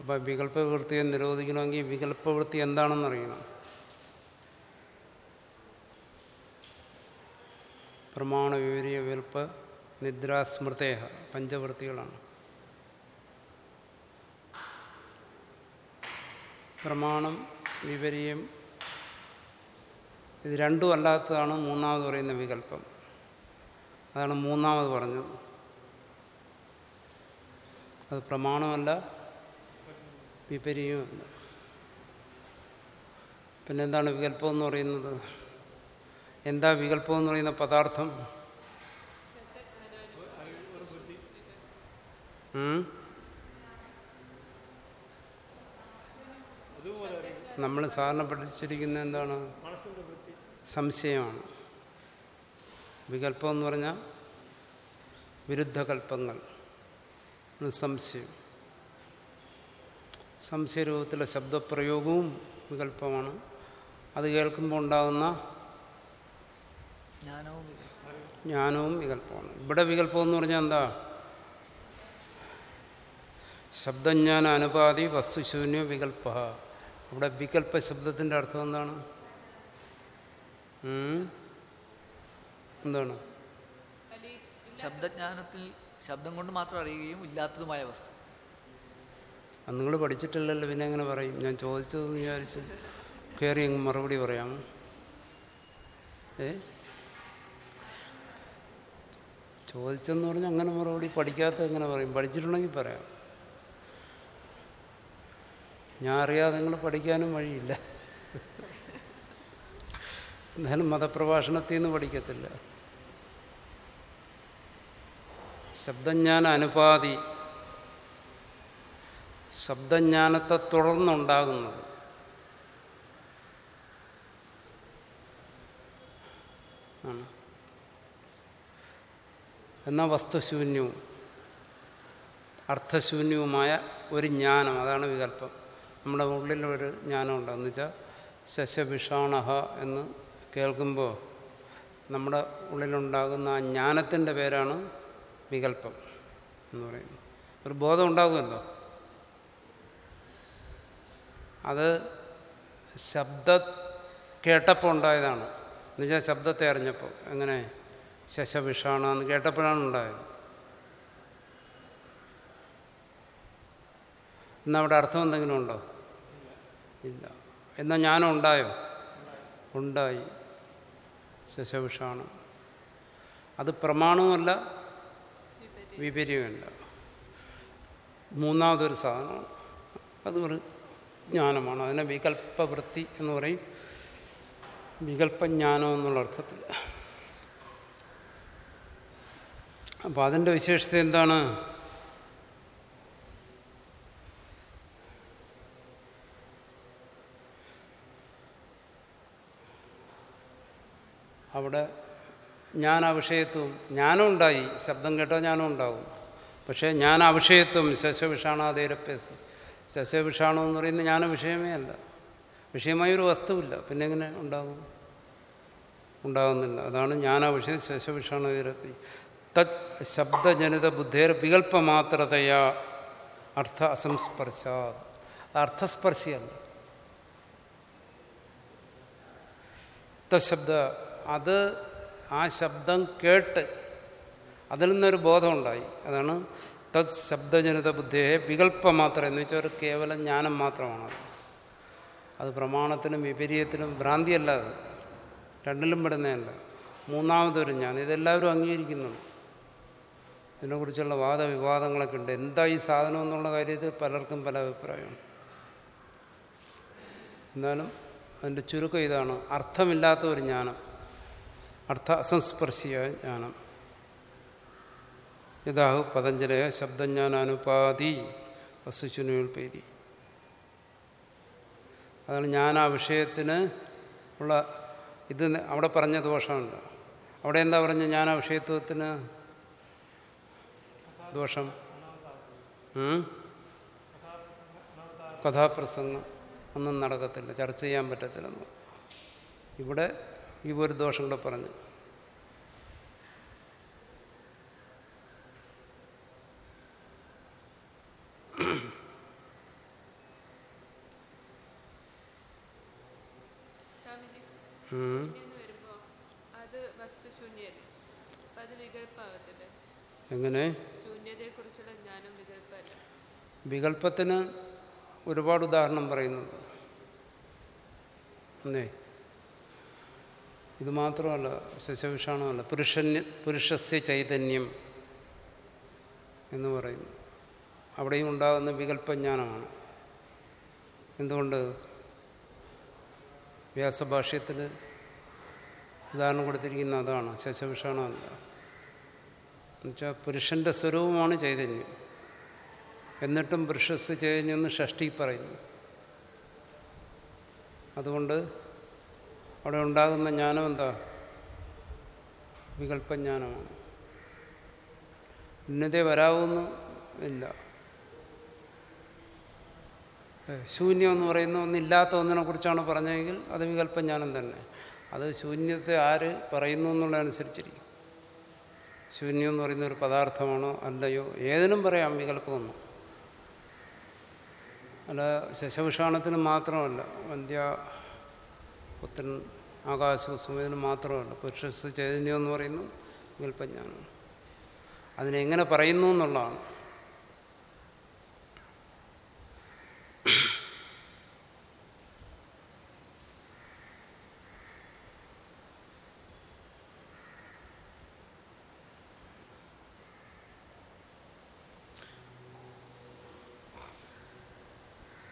അപ്പോൾ വികല്പവൃത്തിയെ നിരോധിക്കണമെങ്കിൽ വികല്പവൃത്തി എന്താണെന്നറിയണം. പ്രമാണ വിവരീയ വികല്പ നിദ്രാസ്മൃതേഹ പഞ്ചവൃത്തികളാണ്. പ്രമാണം വിവരിയം ഇത് രണ്ടും അല്ലാത്തതാണ് മൂന്നാമത് പറയുന്ന വികല്പം അതാണ് മൂന്നാമത് പറഞ്ഞത്. അത് പ്രമാണമല്ല വിപരീയമല്ല പിന്നെ എന്താണ് വികല്പം എന്ന് പറയുന്നത്? എന്താ വികല്പം എന്ന് പറയുന്ന പദാർത്ഥം? നമ്മൾ സാധാരണ പഠിച്ചിരിക്കുന്ന എന്താണ്? സംശയമാണ്. വികല്പം എന്ന് പറഞ്ഞാൽ വിരുദ്ധകൽപ്പങ്ങൾ. സംശയം. സംശയരൂപത്തിലെ ശബ്ദപ്രയോഗവും വികല്പമാണ് അത് കേൾക്കുമ്പോൾ ഉണ്ടാകുന്ന ജ്ഞാനവും വികല്പമാണ് ഇവിടെ വികല്പം എന്ന് പറഞ്ഞാൽ എന്താ? ശബ്ദജ്ഞാന അനുപാതി വസ്തുശൂന്യ വികല്പ ഇവിടെ വികല്പ ശബ്ദത്തിന്റെ അർത്ഥം എന്താണ്? എന്താണ് ശബ്ദജ്ഞാനത്തിൽ ശബ്ദം കൊണ്ട് മാത്രം അറിയുകയും ഇല്ലാത്തതുമായ വസ്തു. നിങ്ങൾ പഠിച്ചിട്ടില്ലല്ലോ പിന്നെ എങ്ങനെ പറയും? ഞാൻ ചോദിച്ചത് വിചാരിച്ച് കയറി അങ്ങ് മറുപടി പറയാമോ ഏ? ചോദിച്ചെന്ന് പറഞ്ഞാൽ അങ്ങനെ മറുപടി പഠിക്കാത്ത എങ്ങനെ പറയും? പഠിച്ചിട്ടുണ്ടെങ്കിൽ പറയാം. ഞാൻ അറിയാതെ നിങ്ങൾ പഠിക്കാനും വഴിയില്ല. എന്നാലും മതപ്രഭാഷണത്തിൽ നിന്ന് പഠിക്കത്തില്ല. ശബ്ദജ്ഞാന അനുപാതി ശബ്ദജ്ഞാനത്തെ തുടർന്നുണ്ടാകുന്നത്. ആണ്. എന്നാൽ വസ്തുശൂന്യവും അർത്ഥശൂന്യവുമായ ഒരു ജ്ഞാനം അതാണ് വികല്പം. നമ്മുടെ ഉള്ളിൽ ഉള്ളിലൊരു ജ്ഞാനമുണ്ട്. എന്ന് വെച്ചാൽ ശശവിഷാണഹ എന്ന് കേൾക്കുമ്പോൾ നമ്മുടെ ഉള്ളിലുണ്ടാകുന്ന ആ ജ്ഞാനത്തിന്റെ പേരാണ് വികല്പം എന്ന് പറയുന്നത്. ഒരു ബോധം ഉണ്ടാകുമല്ലോ അത് ശബ്ദ കേട്ടപ്പോൾ ഉണ്ടായതാണ്. എന്നുവെച്ചാൽ ശബ്ദത്തെ അറിഞ്ഞപ്പോൾ. എങ്ങനെ? ശശവിഷാണ എന്ന് കേട്ടപ്പോഴാണ് ഉണ്ടായത്. എന്നാൽ അവിടെ അർത്ഥം എന്തെങ്കിലും ഉണ്ടോ? ഇല്ല. എന്നാൽ ഞാനും ഉണ്ടായോ? ഉണ്ടായി. ശശവിഷാണ്. അത് പ്രമാണവുമല്ല വിപര്യവുമല്ല മൂന്നാമതൊരു സാധനമാണ് അത് ഒരു ജ്ഞാനമാണ്. അതിനെ വികല്പവൃത്തി എന്ന് പറയും. വികല്പജ്ഞാനം എന്നുള്ള അർത്ഥത്തിൽ. അപ്പോൾ അതിന്റെ വിശേഷത എന്താണ്? അവിടെ ജ്ഞാനാവിഷയത്വം ജ്ഞാനം ഉണ്ടായി. ശബ്ദം കേട്ടാൽ ജ്ഞാനം ഉണ്ടാവും. പക്ഷേ ഞാൻ അവിഷയത്വം ശശവിഷാണാതേരപ്യസ് ശശവിഷാണോ എന്ന് പറയുന്നത് ഞാൻ വിഷയമേ അല്ല. വിഷയമായ ഒരു വസ്തുവില്ല. പിന്നെ എങ്ങനെ ഉണ്ടാകും ഉണ്ടാകുന്നില്ല അതാണ് ഞാൻ ജ്ഞാനാവിഷയം ശശവിഷാണതേരപ്പി തത് ശബ്ദജനിത ബുദ്ധേർ വികല്പമാത്രതയാ അർത്ഥ അസംസ്പർശാത്. അത് അർത്ഥസ്പർശിയല്ല. തശബ്ദ അത് ആ ശബ്ദം കേട്ട് അതിൽ നിന്നൊരു ബോധമുണ്ടായി. അതാണ് തത് ശബ്ദജനിത ബുദ്ധിയെ വികല്പം മാത്രം എന്ന് വെച്ചാൽ ഒരു കേവലം ജ്ഞാനം മാത്രമാണ് അത്. പ്രമാണത്തിനും വിപരീതത്തിനും ഭ്രാന്തിയല്ല അത്. രണ്ടിലും പെടുന്നതല്ല. മൂന്നാമതൊരു ഞാൻ ഇതെല്ലാവരും അംഗീകരിക്കുന്നുണ്ട്. ഇതിനെക്കുറിച്ചുള്ള വാദവിവാദങ്ങളൊക്കെ ഉണ്ട്. എന്താ ഈ സാധനം എന്നുള്ള കാര്യത്തിൽ പലർക്കും പല അഭിപ്രായമാണ് എന്നാലും അതിന്റെ ചുരുക്കം ഇതാണ്. അർത്ഥമില്ലാത്ത ഒരു ജ്ഞാനം. അർത്ഥ അസംസ്പർശിയ ജ്ഞാനം. യഥാഹു പതഞ്ജലയ ശബ്ദജ്ഞാനാനുപാതി വസ്തുചുനുൽപേരി അതാണ് ഞാൻ ആ വിഷയത്തിന് ഉള്ള ഇത് അവിടെ പറഞ്ഞ ദോഷമുണ്ട്. അവിടെ എന്താ പറഞ്ഞ ആ വിഷയത്വത്തിന്? ദോഷം? കഥാപ്രസംഗം ഒന്നും നടക്കത്തില്ല. ചർച്ച ചെയ്യാൻ പറ്റത്തില്ലെന്ന്. ഇവിടെ ഈ ഒരു ദോഷം കൂടെ പറഞ്ഞു. എങ്ങനെ? വികല്പത്തിന് ഒരുപാട് ഉദാഹരണം പറയുന്നുണ്ട്. അന്നേ ഇത് മാത്രമല്ല ശശവിഷാണമല്ല പുരുഷന് പുരുഷസ്യ ചൈതന്യം എന്ന് പറയുന്നു. അവിടെയും ഉണ്ടാകുന്ന വികല്പജ്ഞാനമാണ് എന്തുകൊണ്ട്? വ്യാസഭാഷ്യത്തിൽ ഉദാഹരണം കൊടുത്തിരിക്കുന്ന അതാണ് ശശവിഷാണമല്ല. എന്നുവെച്ചാൽ പുരുഷന്റെ സ്വരൂപമാണ് ചൈതന്യം. എന്നിട്ടും പുരുഷസ് ചൈതന്യം എന്ന് ഷഷ്ടി പറയുന്നു. അതുകൊണ്ട് അവിടെ ഉണ്ടാകുന്ന ജ്ഞാനം എന്താ? വികല്പജ്ഞാനമാണ് ഉന്നതി വരാവുന്നു ഇല്ല ശൂന്യം എന്ന് പറയുന്ന ഒന്നില്ലാത്ത ഒന്നിനെ കുറിച്ചാണ് പറഞ്ഞതെങ്കിൽ അത് വികല്പജ്ഞാനം തന്നെ. അത് ശൂന്യത്തെ ആര് പറയുന്നു എന്നുള്ളതനുസരിച്ചിരിക്കും. ശൂന്യം എന്ന് പറയുന്ന ഒരു പദാർത്ഥമാണോ അല്ലയോ? ഏതിനും പറയാം വികല്പമൊന്നും അല്ല ശശഭൂഷാണത്തിന് മാത്രമല്ല വന്ധ്യ പുത്രൻ ആകാശകുസുമതിന് മാത്രമല്ല പുരുഷസ് ചൈതന്യം എന്ന് പറയുന്നു വിൽപ്പജ്ഞാനമാണ് അതിനെങ്ങനെ പറയുന്നു എന്നുള്ളതാണ്.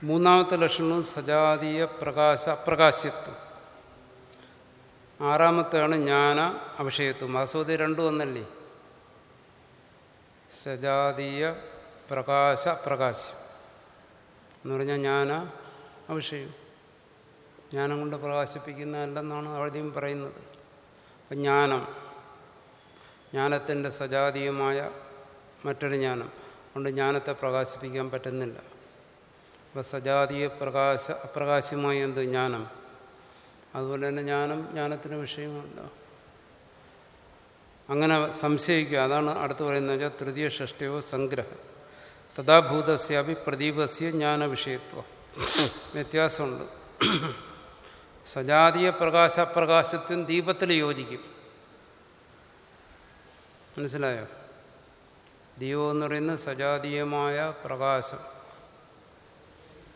മൂന്നാമത്തെ ലക്ഷണം സജാതീയ പ്രകാശ അപ്രകാശ്യത്വം ആറാമത്തെയാണ് ജ്ഞാന അവിഷയത്വം വാസ്തവത്തിൽ രണ്ടും ഒന്നല്ലേ സജാതീയ പ്രകാശ പ്രകാശം എന്ന് പറഞ്ഞാൽ ജ്ഞാന അവിഷയം ജ്ഞാനം കൊണ്ട് പ്രകാശിപ്പിക്കുന്നതല്ലെന്നാണ് ആദ്യം പറയുന്നത്. അപ്പം ജ്ഞാനം ജ്ഞാനത്തിന്റെ സജാതീയമായ മറ്റൊരു ജ്ഞാനം കൊണ്ട് ജ്ഞാനത്തെ പ്രകാശിപ്പിക്കാൻ പറ്റുന്നില്ല. അപ്പോൾ സജാതീയ പ്രകാശ അപ്രകാശമായ എന്ത്? ജ്ഞാനം. അതുപോലെ തന്നെ ജ്ഞാനം ജ്ഞാനത്തിന് വിഷയമല്ല അങ്ങനെ സംശയിക്കുക. അതാണ് അടുത്ത് പറയുന്നത് വെച്ചാൽ തൃതീയ ഷഷ്ടിയോ സംഗ്രഹം. തഥാഭൂതസ്യാപി പ്രദീപസ്യ ജ്ഞാന വിഷയത്വം. വ്യത്യാസമുണ്ട്. സജാതീയ പ്രകാശപ്രകാശത്തിന് ദീപത്തിൽ യോജിക്കും. മനസ്സിലായോ? ദീപം എന്ന് പറയുന്നത് സജാതീയമായ പ്രകാശം.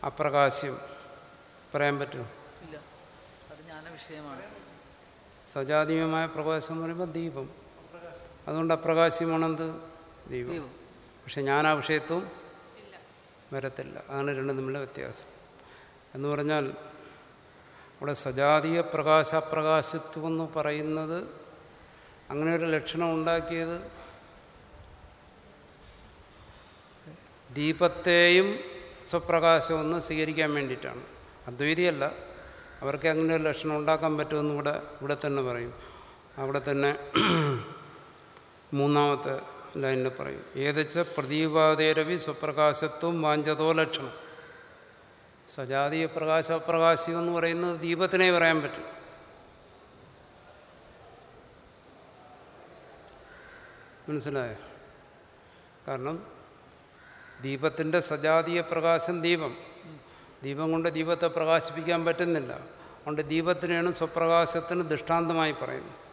അപ്രകാശ്യം. പറയാൻ പറ്റുമോ? വിഷയമാണ്. സജാതീയമായ പ്രകാശം എന്ന് പറയുമ്പോൾ ദീപം. അതുകൊണ്ട് അപ്രകാശ്യമാണെന്ത് ദീപം. പക്ഷെ ഞാൻ ആ വിഷയത്വം വരത്തില്ല. അതാണ് രണ്ടും തമ്മിലെ വ്യത്യാസം. എന്ന് പറഞ്ഞാൽ ഇവിടെ സജാതീയ പ്രകാശപ്രകാശത്വം എന്ന് പറയുന്നത് അങ്ങനെ ഒരു ലക്ഷണം ഉണ്ടാക്കിയത് ദീപത്തെയും സ്വപ്രകാശമെന്ന് സ്വീകരിക്കാൻ വേണ്ടിയിട്ടാണ്. അദ്വൈതിയല്ല. അവർക്ക് അങ്ങനെ ഒരു ലക്ഷണം ഉണ്ടാക്കാൻ പറ്റുമെന്ന് ഇവിടെ ഇവിടെ തന്നെ പറയും. അവിടെ തന്നെ മൂന്നാമത്തെ ലൈനിൽ പറയും. ഏതച്ച പ്രദീപാതേരവി സ്വപ്രകാശത്വം വാഞ്ചതോ ലക്ഷണം. സജാതീയ പ്രകാശ അപ്രകാശം എന്ന് പറയുന്നത് ദീപത്തിനെ പറയാൻ പറ്റും. മനസ്സിലായോ? കാരണം ദീപത്തിന്റെ സജാതീയ പ്രകാശം ദീപം. ദീപം കൊണ്ട് ദീപത്തെ പ്രകാശിപ്പിക്കാൻ പറ്റുന്നില്ല. അതുകൊണ്ട് ദീപത്തിനെയാണ് സ്വപ്രകാശത്തിന് ദൃഷ്ടാന്തമായി പറയുന്നത്.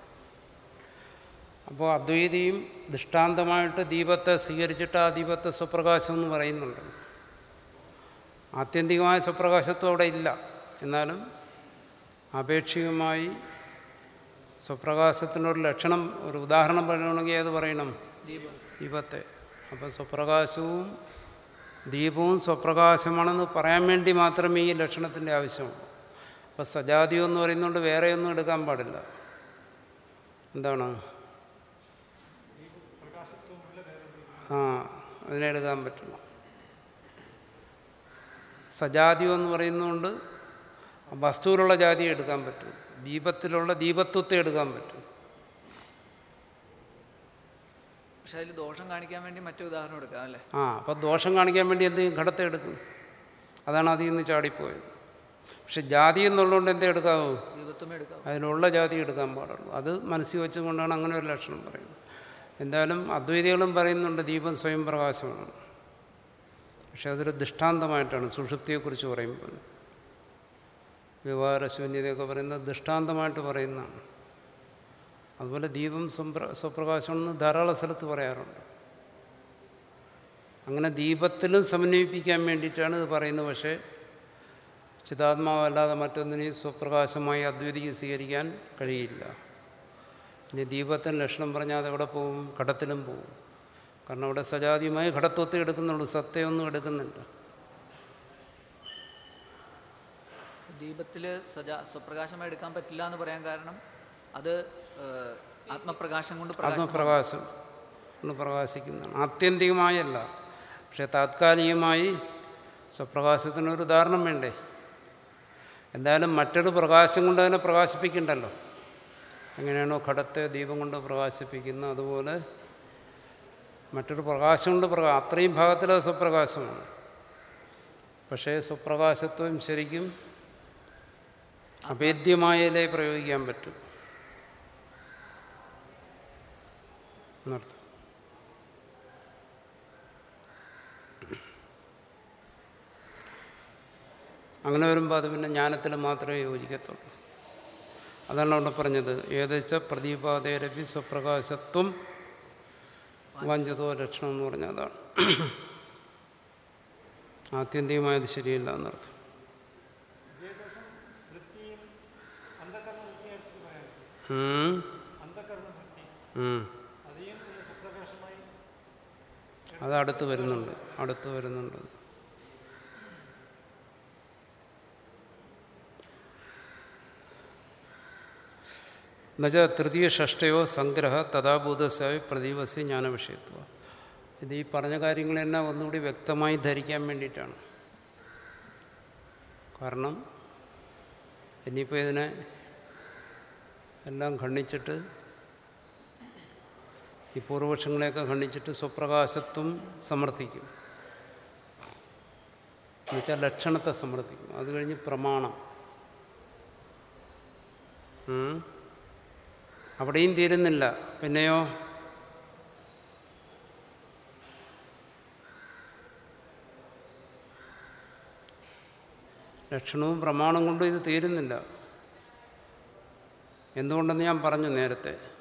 അപ്പോൾ അദ്വൈതിയും ദൃഷ്ടാന്തമായിട്ട് ദീപത്തെ സ്വീകരിച്ചിട്ട് ആ ദീപത്തെ സ്വപ്രകാശം എന്ന് പറയുന്നുണ്ട്. ആത്യന്തികമായ സ്വപ്രകാശത്വം അവിടെ ഇല്ല. എന്നാലും ആപേക്ഷികമായി സ്വപ്രകാശത്തിനൊരു ലക്ഷണം ഒരു ഉദാഹരണം പറയണമെങ്കിൽ ഏത് പറയണം? ദീപം. ദീപത്തെ. അപ്പോൾ സ്വപ്രകാശവും ദീപവും സ്വപ്രകാശമാണെന്ന് പറയാൻ വേണ്ടി മാത്രമേ ഈ ലക്ഷണത്തിന്റെ ആവശ്യമുള്ളൂ. അപ്പോൾ സജാതിയോ എന്ന് പറയുന്നതുകൊണ്ട് വേറെയൊന്നും എടുക്കാൻ പാടില്ല. എന്താണ്? ആ അതിനെ എടുക്കാൻ പറ്റില്ല സജാതിയോ എന്ന് പറയുന്നതുകൊണ്ട് വസ്തുവിലുള്ള ജാതിയെ എടുക്കാൻ പറ്റും. ദീപത്തിലുള്ള ദീപത്വത്തെ എടുക്കാൻ പറ്റും. പക്ഷെ അതിൽ ദോഷം കാണിക്കാൻ വേണ്ടി മറ്റു ഉദാഹരണം എടുക്കാം അല്ലേ? ആ അപ്പോൾ ദോഷം കാണിക്കാൻ വേണ്ടി എന്ത് ചെയ്യും? ഘടത്തെ എടുക്കും. അതാണ് അതിൽ നിന്ന് ചാടിപ്പോയത്. പക്ഷെ ജാതി എന്നുള്ളതുകൊണ്ട് എന്തേ എടുക്കാവൂ? അതിലുള്ള ജാതി എടുക്കാൻ പാടുള്ളൂ. അത് മനസ്സിൽ വെച്ചുകൊണ്ടാണ് അങ്ങനെ ഒരു ലക്ഷണം പറയുന്നത്. എന്തായാലും അദ്വൈതികളും പറയുന്നുണ്ട് ദീപം സ്വയം പ്രകാശമാണ്. പക്ഷെ അതൊരു ദൃഷ്ടാന്തമായിട്ടാണ് സുഷുപ്തിയെക്കുറിച്ച് പറയുമ്പോൾ. വ്യവഹാരശൂന്യതയൊക്കെ പറയുന്നത് ദൃഷ്ടാന്തമായിട്ട് പറയുന്നതാണ്. അതുപോലെ ദീപം സ്വപ്ര സ്വപ്രകാശം എന്ന് ധാരാളം സ്ഥലത്ത് പറയാറുണ്ട്. അങ്ങനെ ദീപത്തിലും സമന്വയിപ്പിക്കാൻ വേണ്ടിയിട്ടാണ് ഇത് പറയുന്നത്. പക്ഷേ ചിതാത്മാവല്ലാതെ മറ്റൊന്നിനെയും സ്വപ്രകാശമായി അദ്വൈതിക്ക് സ്വീകരിക്കാൻ കഴിയില്ല. ഇനി ദീപത്തിന് ലക്ഷണം പറഞ്ഞാൽ അത് എവിടെ പോകും ഘടത്തിലും പോകും കാരണം അവിടെ സജാതിയുമായി ഘടത്വത്തെ എടുക്കുന്നുള്ളൂ സത്യമൊന്നും എടുക്കുന്നില്ല. ദീപത്തിൽ സജാ സ്വപ്രകാശമായി എടുക്കാൻ പറ്റില്ല എന്ന് പറയാൻ കാരണം അത് ആത്മപ്രകാശം കൊണ്ട് പ്രകാശം ആത്മപ്രകാശം കൊണ്ട് പ്രകാശിക്കുന്നതാണ്. ആത്യന്തികമായല്ല. പക്ഷേ താത്കാലികമായി സ്വപ്രകാശത്തിനൊരു ഉദാഹരണം വേണ്ടേ? എന്തായാലും മറ്റൊരു പ്രകാശം കൊണ്ട് തന്നെ പ്രകാശിപ്പിക്കണ്ടല്ലോ. എങ്ങനെയാണോ ഘടത്തെ ദീപം കൊണ്ട് പ്രകാശിപ്പിക്കുന്നത് അതുപോലെ മറ്റൊരു പ്രകാശം കൊണ്ട് പ്രകാ അത്രയും ഭാഗത്തിൽ അത് സ്വപ്രകാശമാണ്. പക്ഷേ സ്വപ്രകാശത്വം ശരിക്കും അഭേദ്യമായതിലേ പ്രയോഗിക്കാൻ പറ്റും. എന്നർത്ഥം അങ്ങനെ വരുമ്പോൾ അത് പിന്നെ ജ്ഞാനത്തിൽ മാത്രമേ യോജിക്കത്തുള്ളൂ. അതാണ് അവിടെ പറഞ്ഞത്. ഏതച്ച പ്രദീപാതേരപി സ്വപ്രകാശത്വം വഞ്ചതോ ലക്ഷണം എന്ന് പറഞ്ഞ അതാണ് ആത്യന്തികമായത് ശരിയല്ല എന്നർത്ഥം ഉം. അത് അടുത്ത് വരുന്നുണ്ട് അടുത്ത് വരുന്നുണ്ട്. എന്നുവെച്ചാൽ തൃതീയ ഷഷ്ടയോ സംഗ്രഹ തഥാഭൂതസായ ജ്ഞാന ജ്ഞാനവിഷയത്വ. ഇത് ഈ പറഞ്ഞ കാര്യങ്ങളെല്ലാം ഒന്നുകൂടി വ്യക്തമായി ധരിക്കാൻ വേണ്ടിയിട്ടാണ്. കാരണം ഇനിയിപ്പോൾ ഇതിനെ എല്ലാം ഖണ്ഡിച്ചിട്ട് ഈ പൂർവപക്ഷങ്ങളെയൊക്കെ ഖണ്ഡിച്ചിട്ട് സ്വപ്രകാശത്വം സമർത്ഥിക്കും. എന്നുവെച്ചാൽ ലക്ഷണത്തെ സമർത്ഥിക്കും. അത് കഴിഞ്ഞ് പ്രമാണം. അവിടെയും തീരുന്നില്ല. പിന്നെയോ? ലക്ഷണവും പ്രമാണം കൊണ്ടും ഇത് തീരുന്നില്ല. എന്തുകൊണ്ടെന്ന് ഞാൻ പറഞ്ഞു നേരത്തെ.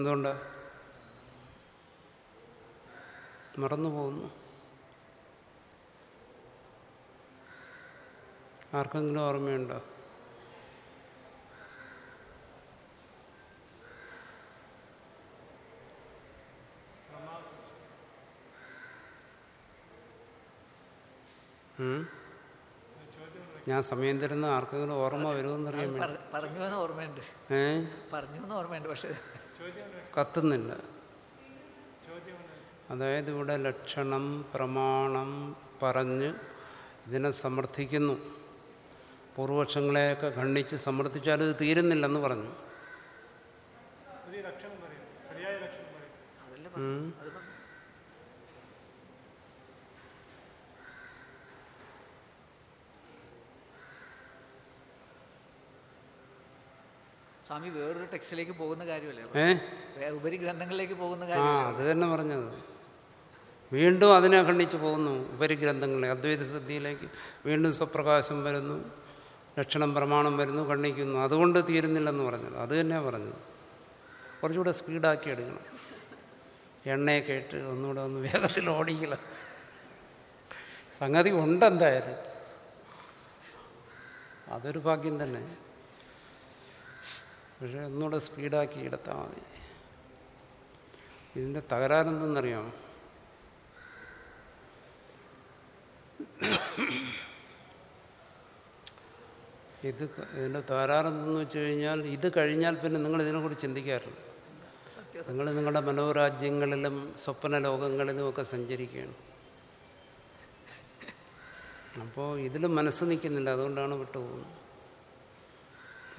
എന്തുകൊണ്ട് മറന്നു പോകുന്നു ആർക്കെങ്കിലും ഓർമ്മയുണ്ടോ? ഞാൻ സമയം തരുന്ന ആർക്കെങ്കിലും ഓർമ്മ വരുമെന്നറിയാൻ പറഞ്ഞു ഓർമ്മയുണ്ട് ഏ പറഞ്ഞു ഓർമ്മയുണ്ട് പക്ഷേ കത്തുന്നില്ല. അതായത് ഇവിടെ ലക്ഷണം പ്രമാണം പറഞ്ഞ് ഇതിനെ സമർത്ഥിക്കുന്നു. പൂർവപക്ഷങ്ങളെയൊക്കെ ഖണ്ഡിച്ച് സമർത്ഥിച്ചാൽ ഇത് തീരുന്നില്ലെന്ന് പറഞ്ഞു അതല്ല ഉം. അത് പറഞ്ഞു. സ്വാമി വേറൊരു ടെക്സ്റ്റിലേക്ക് പോകുന്ന കാര്യമല്ലേ? ഏഹ് ഉപരിഗ്രന്ഥങ്ങളിലേക്ക് പോകുന്ന ആ കാര്യം അത് തന്നെ പറഞ്ഞത്. വീണ്ടും അതിനെ ഖണ്ഡിച്ച് പോകുന്നു ഉപരിഗ്രന്ഥങ്ങളെ അദ്വൈത സിദ്ധിയിലേക്ക് വീണ്ടും സ്വപ്രകാശം വരുന്നു ലക്ഷണം പ്രമാണം വരുന്നു ഖണ്ഡിക്കുന്നു. അതുകൊണ്ട് തീരുന്നില്ലെന്ന് പറഞ്ഞത്. അത് തന്നെയാണ് പറഞ്ഞത്. കുറച്ചുകൂടെ സ്പീഡാക്കി എടുക്കണം. എണ്ണയൊക്കെ ഇട്ട് ഒന്നുകൂടെ ഒന്ന് വേഗത്തിൽ ഓടിക്കില്ല സംഗതി ഉണ്ടെന്തായാലും. അതൊരു ഭാഗ്യം തന്നെ. പക്ഷേ ഒന്നുകൂടെ സ്പീഡാക്കി എടുത്താൽ മതി. ഇതിന്റെ തകരാറെന്തെന്നറിയാമോ ഇത് ഇതിന്റെ തകരാറെന്തെന്ന് വെച്ച് കഴിഞ്ഞാൽ ഇത് കഴിഞ്ഞാൽ പിന്നെ നിങ്ങൾ ഇതിനെക്കുറിച്ച് ചിന്തിക്കാറില്ല. നിങ്ങൾ നിങ്ങളുടെ മനോരാജ്യങ്ങളിലും സ്വപ്ന ലോകങ്ങളിലും ഒക്കെ സഞ്ചരിക്കുകയാണ്. അപ്പോൾ ഇതിലും മനസ്സ് നിൽക്കുന്നില്ല അതുകൊണ്ടാണ് വിട്ടുപോകുന്നത്.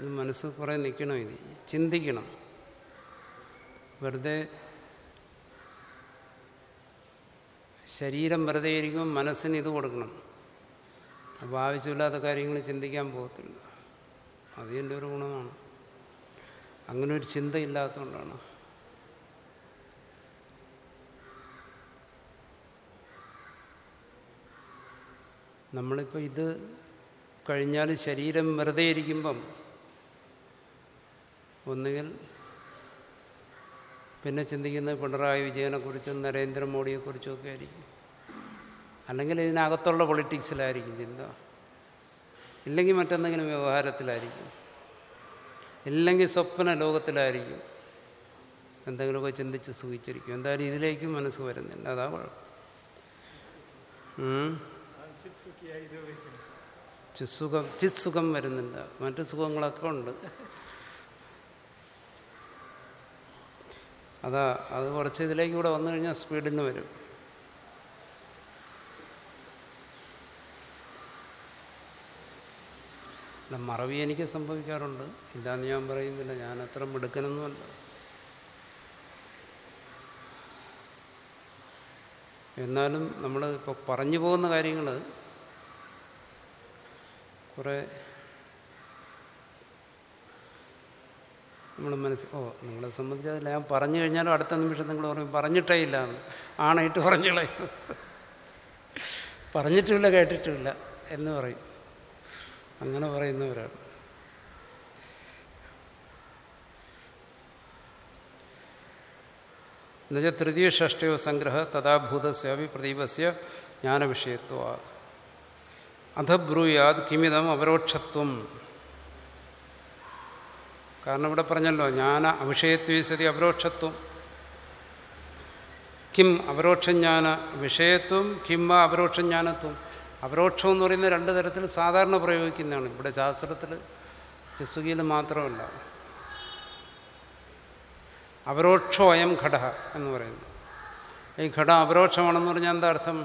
ഇത് മനസ്സ് കുറേ നിൽക്കണം ഇനി. ചിന്തിക്കണം. വെറുതെ ശരീരം വെറുതെ ഇരിക്കുമ്പോൾ മനസ്സിന് ഇത് കൊടുക്കണം. അപ്പോൾ ആവശ്യമില്ലാത്ത കാര്യങ്ങൾ ചിന്തിക്കാൻ പോകത്തില്ല. അത് എന്റെ ഒരു ഗുണമാണ്. അങ്ങനെ ഒരു ചിന്തയില്ലാത്തതുകൊണ്ടാണ് നമ്മളിപ്പോൾ ഇത് കഴിഞ്ഞാൽ ശരീരം വെറുതെ ഇരിക്കുമ്പം ഒന്നുകിൽ പിന്നെ ചിന്തിക്കുന്നത് പിണറായി വിജയനെക്കുറിച്ചും നരേന്ദ്രമോദിയെക്കുറിച്ചും ഒക്കെ ആയിരിക്കും. അല്ലെങ്കിൽ ഇതിനകത്തുള്ള പൊളിറ്റിക്സിലായിരിക്കും ചിന്ത. ഇല്ലെങ്കിൽ മറ്റെന്തെങ്കിലും വ്യവഹാരത്തിലായിരിക്കും. ഇല്ലെങ്കിൽ സ്വപ്ന ലോകത്തിലായിരിക്കും. എന്തെങ്കിലുമൊക്കെ ചിന്തിച്ച് സൂചിച്ചിരിക്കും എന്തായാലും ഇതിലേക്കും മനസ്സ് വരുന്നില്ല. അതാ. ചിസുഖം ചിത്സുഖം വരുന്നില്ല മറ്റു സുഖങ്ങളൊക്കെ ഉണ്ട്. അതാ അത് കുറച്ച് ഇതിലേക്ക് കൂടെ വന്നു കഴിഞ്ഞാൽ സ്പീഡിൽ നിന്ന് വരും. അല്ല മറവി എനിക്ക് സംഭവിക്കാറുണ്ട്. ഇല്ലാന്ന് ഞാൻ പറയുന്നില്ല. ഞാൻ അത്ര മിടുക്കനൊന്നുമല്ല. എന്നാലും നമ്മൾ ഇപ്പോൾ പറഞ്ഞു പോകുന്ന കാര്യങ്ങൾ കുറേ നമ്മൾ മനസ്സിൽ ഓ നിങ്ങളെ സംബന്ധിച്ച് അതില്ല ഞാൻ പറഞ്ഞു കഴിഞ്ഞാലും അടുത്ത നിമിഷം നിങ്ങൾ പറയും പറഞ്ഞിട്ടേ ഇല്ല ആണായിട്ട് പറഞ്ഞോളെ പറഞ്ഞിട്ടില്ല കേട്ടിട്ടില്ല എന്ന് പറയും. അങ്ങനെ പറയുന്നവരാണ്. എന്നുവെച്ചാൽ തൃതീയ ഷഷ്ടയോ സംഗ്രഹ തഥാഭൂതസ്യാപി പ്രദീപസ്യ ജ്ഞാനവിഷയത്വ. അധബ്രൂയാത് കിമിതം അപരോക്ഷത്വം കാരണം ഇവിടെ പറഞ്ഞല്ലോ ജ്ഞാന അവിഷയത്വീസതി അപരോക്ഷത്വം. കിം അപരോക്ഷജ്ഞാന വിഷയത്വം കിം വ അപരോക്ഷജ്ഞാനത്വം. അപരോക്ഷം എന്ന് പറയുന്ന രണ്ട് തരത്തിൽ സാധാരണ പ്രയോഗിക്കുന്നതാണ്. ഇവിടെ ശാസ്ത്രത്തിൽ ചിസുകിയിൽ മാത്രമല്ല. അപരോക്ഷോ അയം ഘട എന്ന് പറയുന്നു. ഈ ഘടം അപരോക്ഷമാണെന്ന് പറഞ്ഞാൽ എന്താ അർത്ഥം?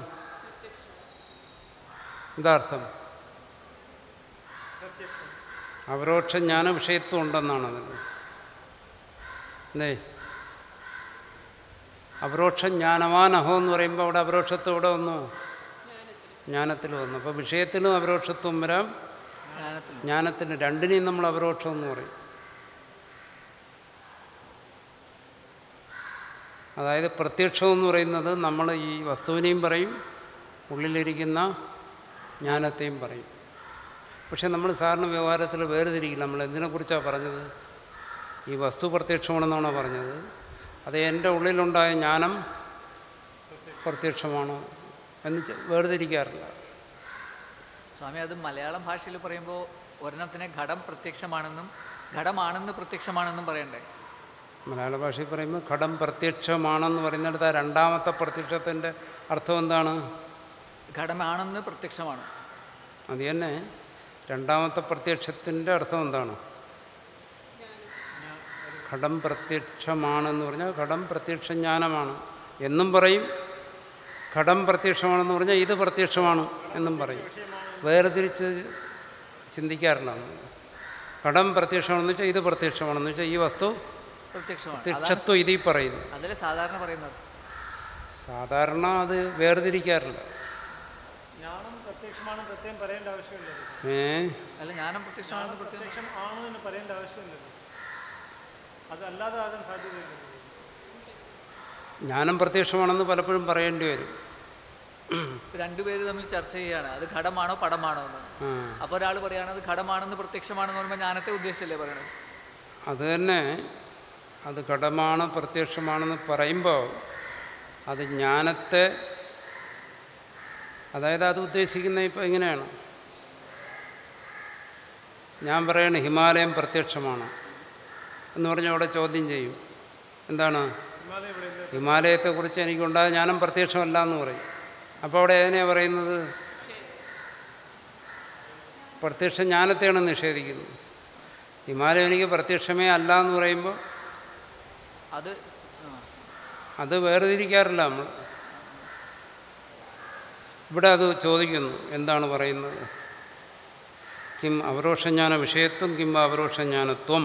എന്താ അർത്ഥം? അപരോക്ഷ ജ്ഞാന വിഷയത്വം ഉണ്ടെന്നാണ് അതിന് അപരോക്ഷ ജ്ഞാനവാനഹോ എന്ന് പറയുമ്പോൾ അവിടെ അപരോക്ഷത്വം ഇവിടെ വന്നു? ജ്ഞാനത്തിൽ വന്നു. അപ്പോൾ വിഷയത്തിനും അപരോക്ഷത്വം വരാം. ജ്ഞാനത്തിന് രണ്ടിനെയും നമ്മൾ അപരോക്ഷം എന്ന് പറയും. അതായത് പ്രത്യക്ഷം എന്ന് പറയുന്നത് നമ്മൾ ഈ വസ്തുവിനെയും പറയും ഉള്ളിലിരിക്കുന്ന ജ്ഞാനത്തെയും പറയും. പക്ഷെ നമ്മൾ സാറിന് വ്യവഹാരത്തിൽ വേർതിരിക്കില്ല. നമ്മൾ എന്തിനെക്കുറിച്ചാണ് പറഞ്ഞത്? ഈ വസ്തു പ്രത്യക്ഷമാണെന്നാണോ പറഞ്ഞത്? അത് എന്റെ ഉള്ളിലുണ്ടായ ജ്ഞാനം പ്രത്യക്ഷമാണോ എന്ന് വേർതിരിക്കാറില്ല. സ്വാമി അത് മലയാളം ഭാഷയിൽ പറയുമ്പോൾ ഒരെണ്ണത്തിനെ ഘടം പ്രത്യക്ഷമാണെന്നും ഘടമാണെന്ന് പ്രത്യക്ഷമാണെന്നും പറയണ്ടേ? മലയാള ഭാഷയിൽ പറയുമ്പോൾ ഘടം പ്രത്യക്ഷമാണെന്ന് പറയുന്നിടത്ത് ആ രണ്ടാമത്തെ പ്രത്യക്ഷത്തിന്റെ അർത്ഥം എന്താണ്? ഘടമാണെന്ന് പ്രത്യക്ഷമാണ്. അത് തന്നെ. രണ്ടാമത്തെ പ്രത്യക്ഷത്തിന്റെ അർത്ഥം എന്താണ്? ഘടം പ്രത്യക്ഷമാണെന്ന് പറഞ്ഞാൽ ഘടം പ്രത്യക്ഷ ജ്ഞാനമാണ് എന്നും പറയും ഘടം പ്രത്യക്ഷമാണെന്ന് പറഞ്ഞാൽ ഇത് പ്രത്യക്ഷമാണ് എന്നും പറയും. വേർതിരിച്ച് ചിന്തിക്കാറില്ല. നമ്മൾ. ഘടം പ്രത്യക്ഷമാണെന്ന് വെച്ചാൽ ഇത് പ്രത്യക്ഷമാണെന്ന് വെച്ചാൽ ഈ വസ്തു പ്രത്യക്ഷത്വം ഇതിൽ പറയുന്നു സാധാരണ പറയുന്നത്. സാധാരണ അത് വേർതിരിക്കാറില്ല. ജ്ഞാനം പ്രത്യക്ഷമാണ് പ്രത്യേകം പറയേണ്ട ആവശ്യമില്ലല്ലോ ഏ? അല്ല ജ്ഞാനം പ്രത്യക്ഷമാണെന്ന് പ്രത്യേകം പ്രത്യക്ഷം ആണ് എന്ന് പറയേണ്ട ആവശ്യമില്ലല്ലോ. അതല്ലാതെ ആകാൻ സാധ്യതയില്ലല്ലോ. ജ്ഞാനം പ്രത്യക്ഷമാണെന്ന് പലപ്പോഴും പറയേണ്ടി വരും. രണ്ടുപേര് തമ്മിൽ ചർച്ച ചെയ്യാണ് അത് ഘടമാണോ പടമാണോ എന്ന്. അപ്പോൾ ഒരാൾ പറയുകയാണ് അത് ഘടമാണെന്ന് പ്രത്യക്ഷമാണെന്ന് പറയുമ്പോൾ ജ്ഞാനത്തെ ഉദ്ദേശിച്ചല്ലേ പറയണത്? അത് തന്നെ. അത് ഘടമാണ് പ്രത്യക്ഷമാണെന്ന് പറയുമ്പോൾ അത് ജ്ഞാനത്തെ അതായത് അത് ഉദ്ദേശിക്കുന്ന ഇപ്പോൾ എങ്ങനെയാണ് ഞാൻ പറയണ ഹിമാലയം പ്രത്യക്ഷമാണ് എന്ന് പറഞ്ഞ് അവിടെ ചോദ്യം ചെയ്യും. എന്താണ്? ഹിമാലയത്തെക്കുറിച്ച് എനിക്കുണ്ടായ ജ്ഞാനം പ്രത്യക്ഷമല്ല എന്ന് പറയും. അപ്പോൾ അവിടെ ഏതിനെയാണ് പറയുന്നത്? പ്രത്യക്ഷ ജ്ഞാനത്തെയാണ് നിഷേധിക്കുന്നത്. ഹിമാലയം എനിക്ക് പ്രത്യക്ഷമേ അല്ല എന്ന് പറയുമ്പോൾ അത് അത് വേർതിരിക്കാറില്ല നമ്മൾ. ഇവിടെ അത് ചോദിക്കുന്നു എന്താണ് പറയുന്നത്? Kim അപരോക്ഷജ്ഞാന വിഷയത്വം Kim അപരോക്ഷജ്ഞാനത്വം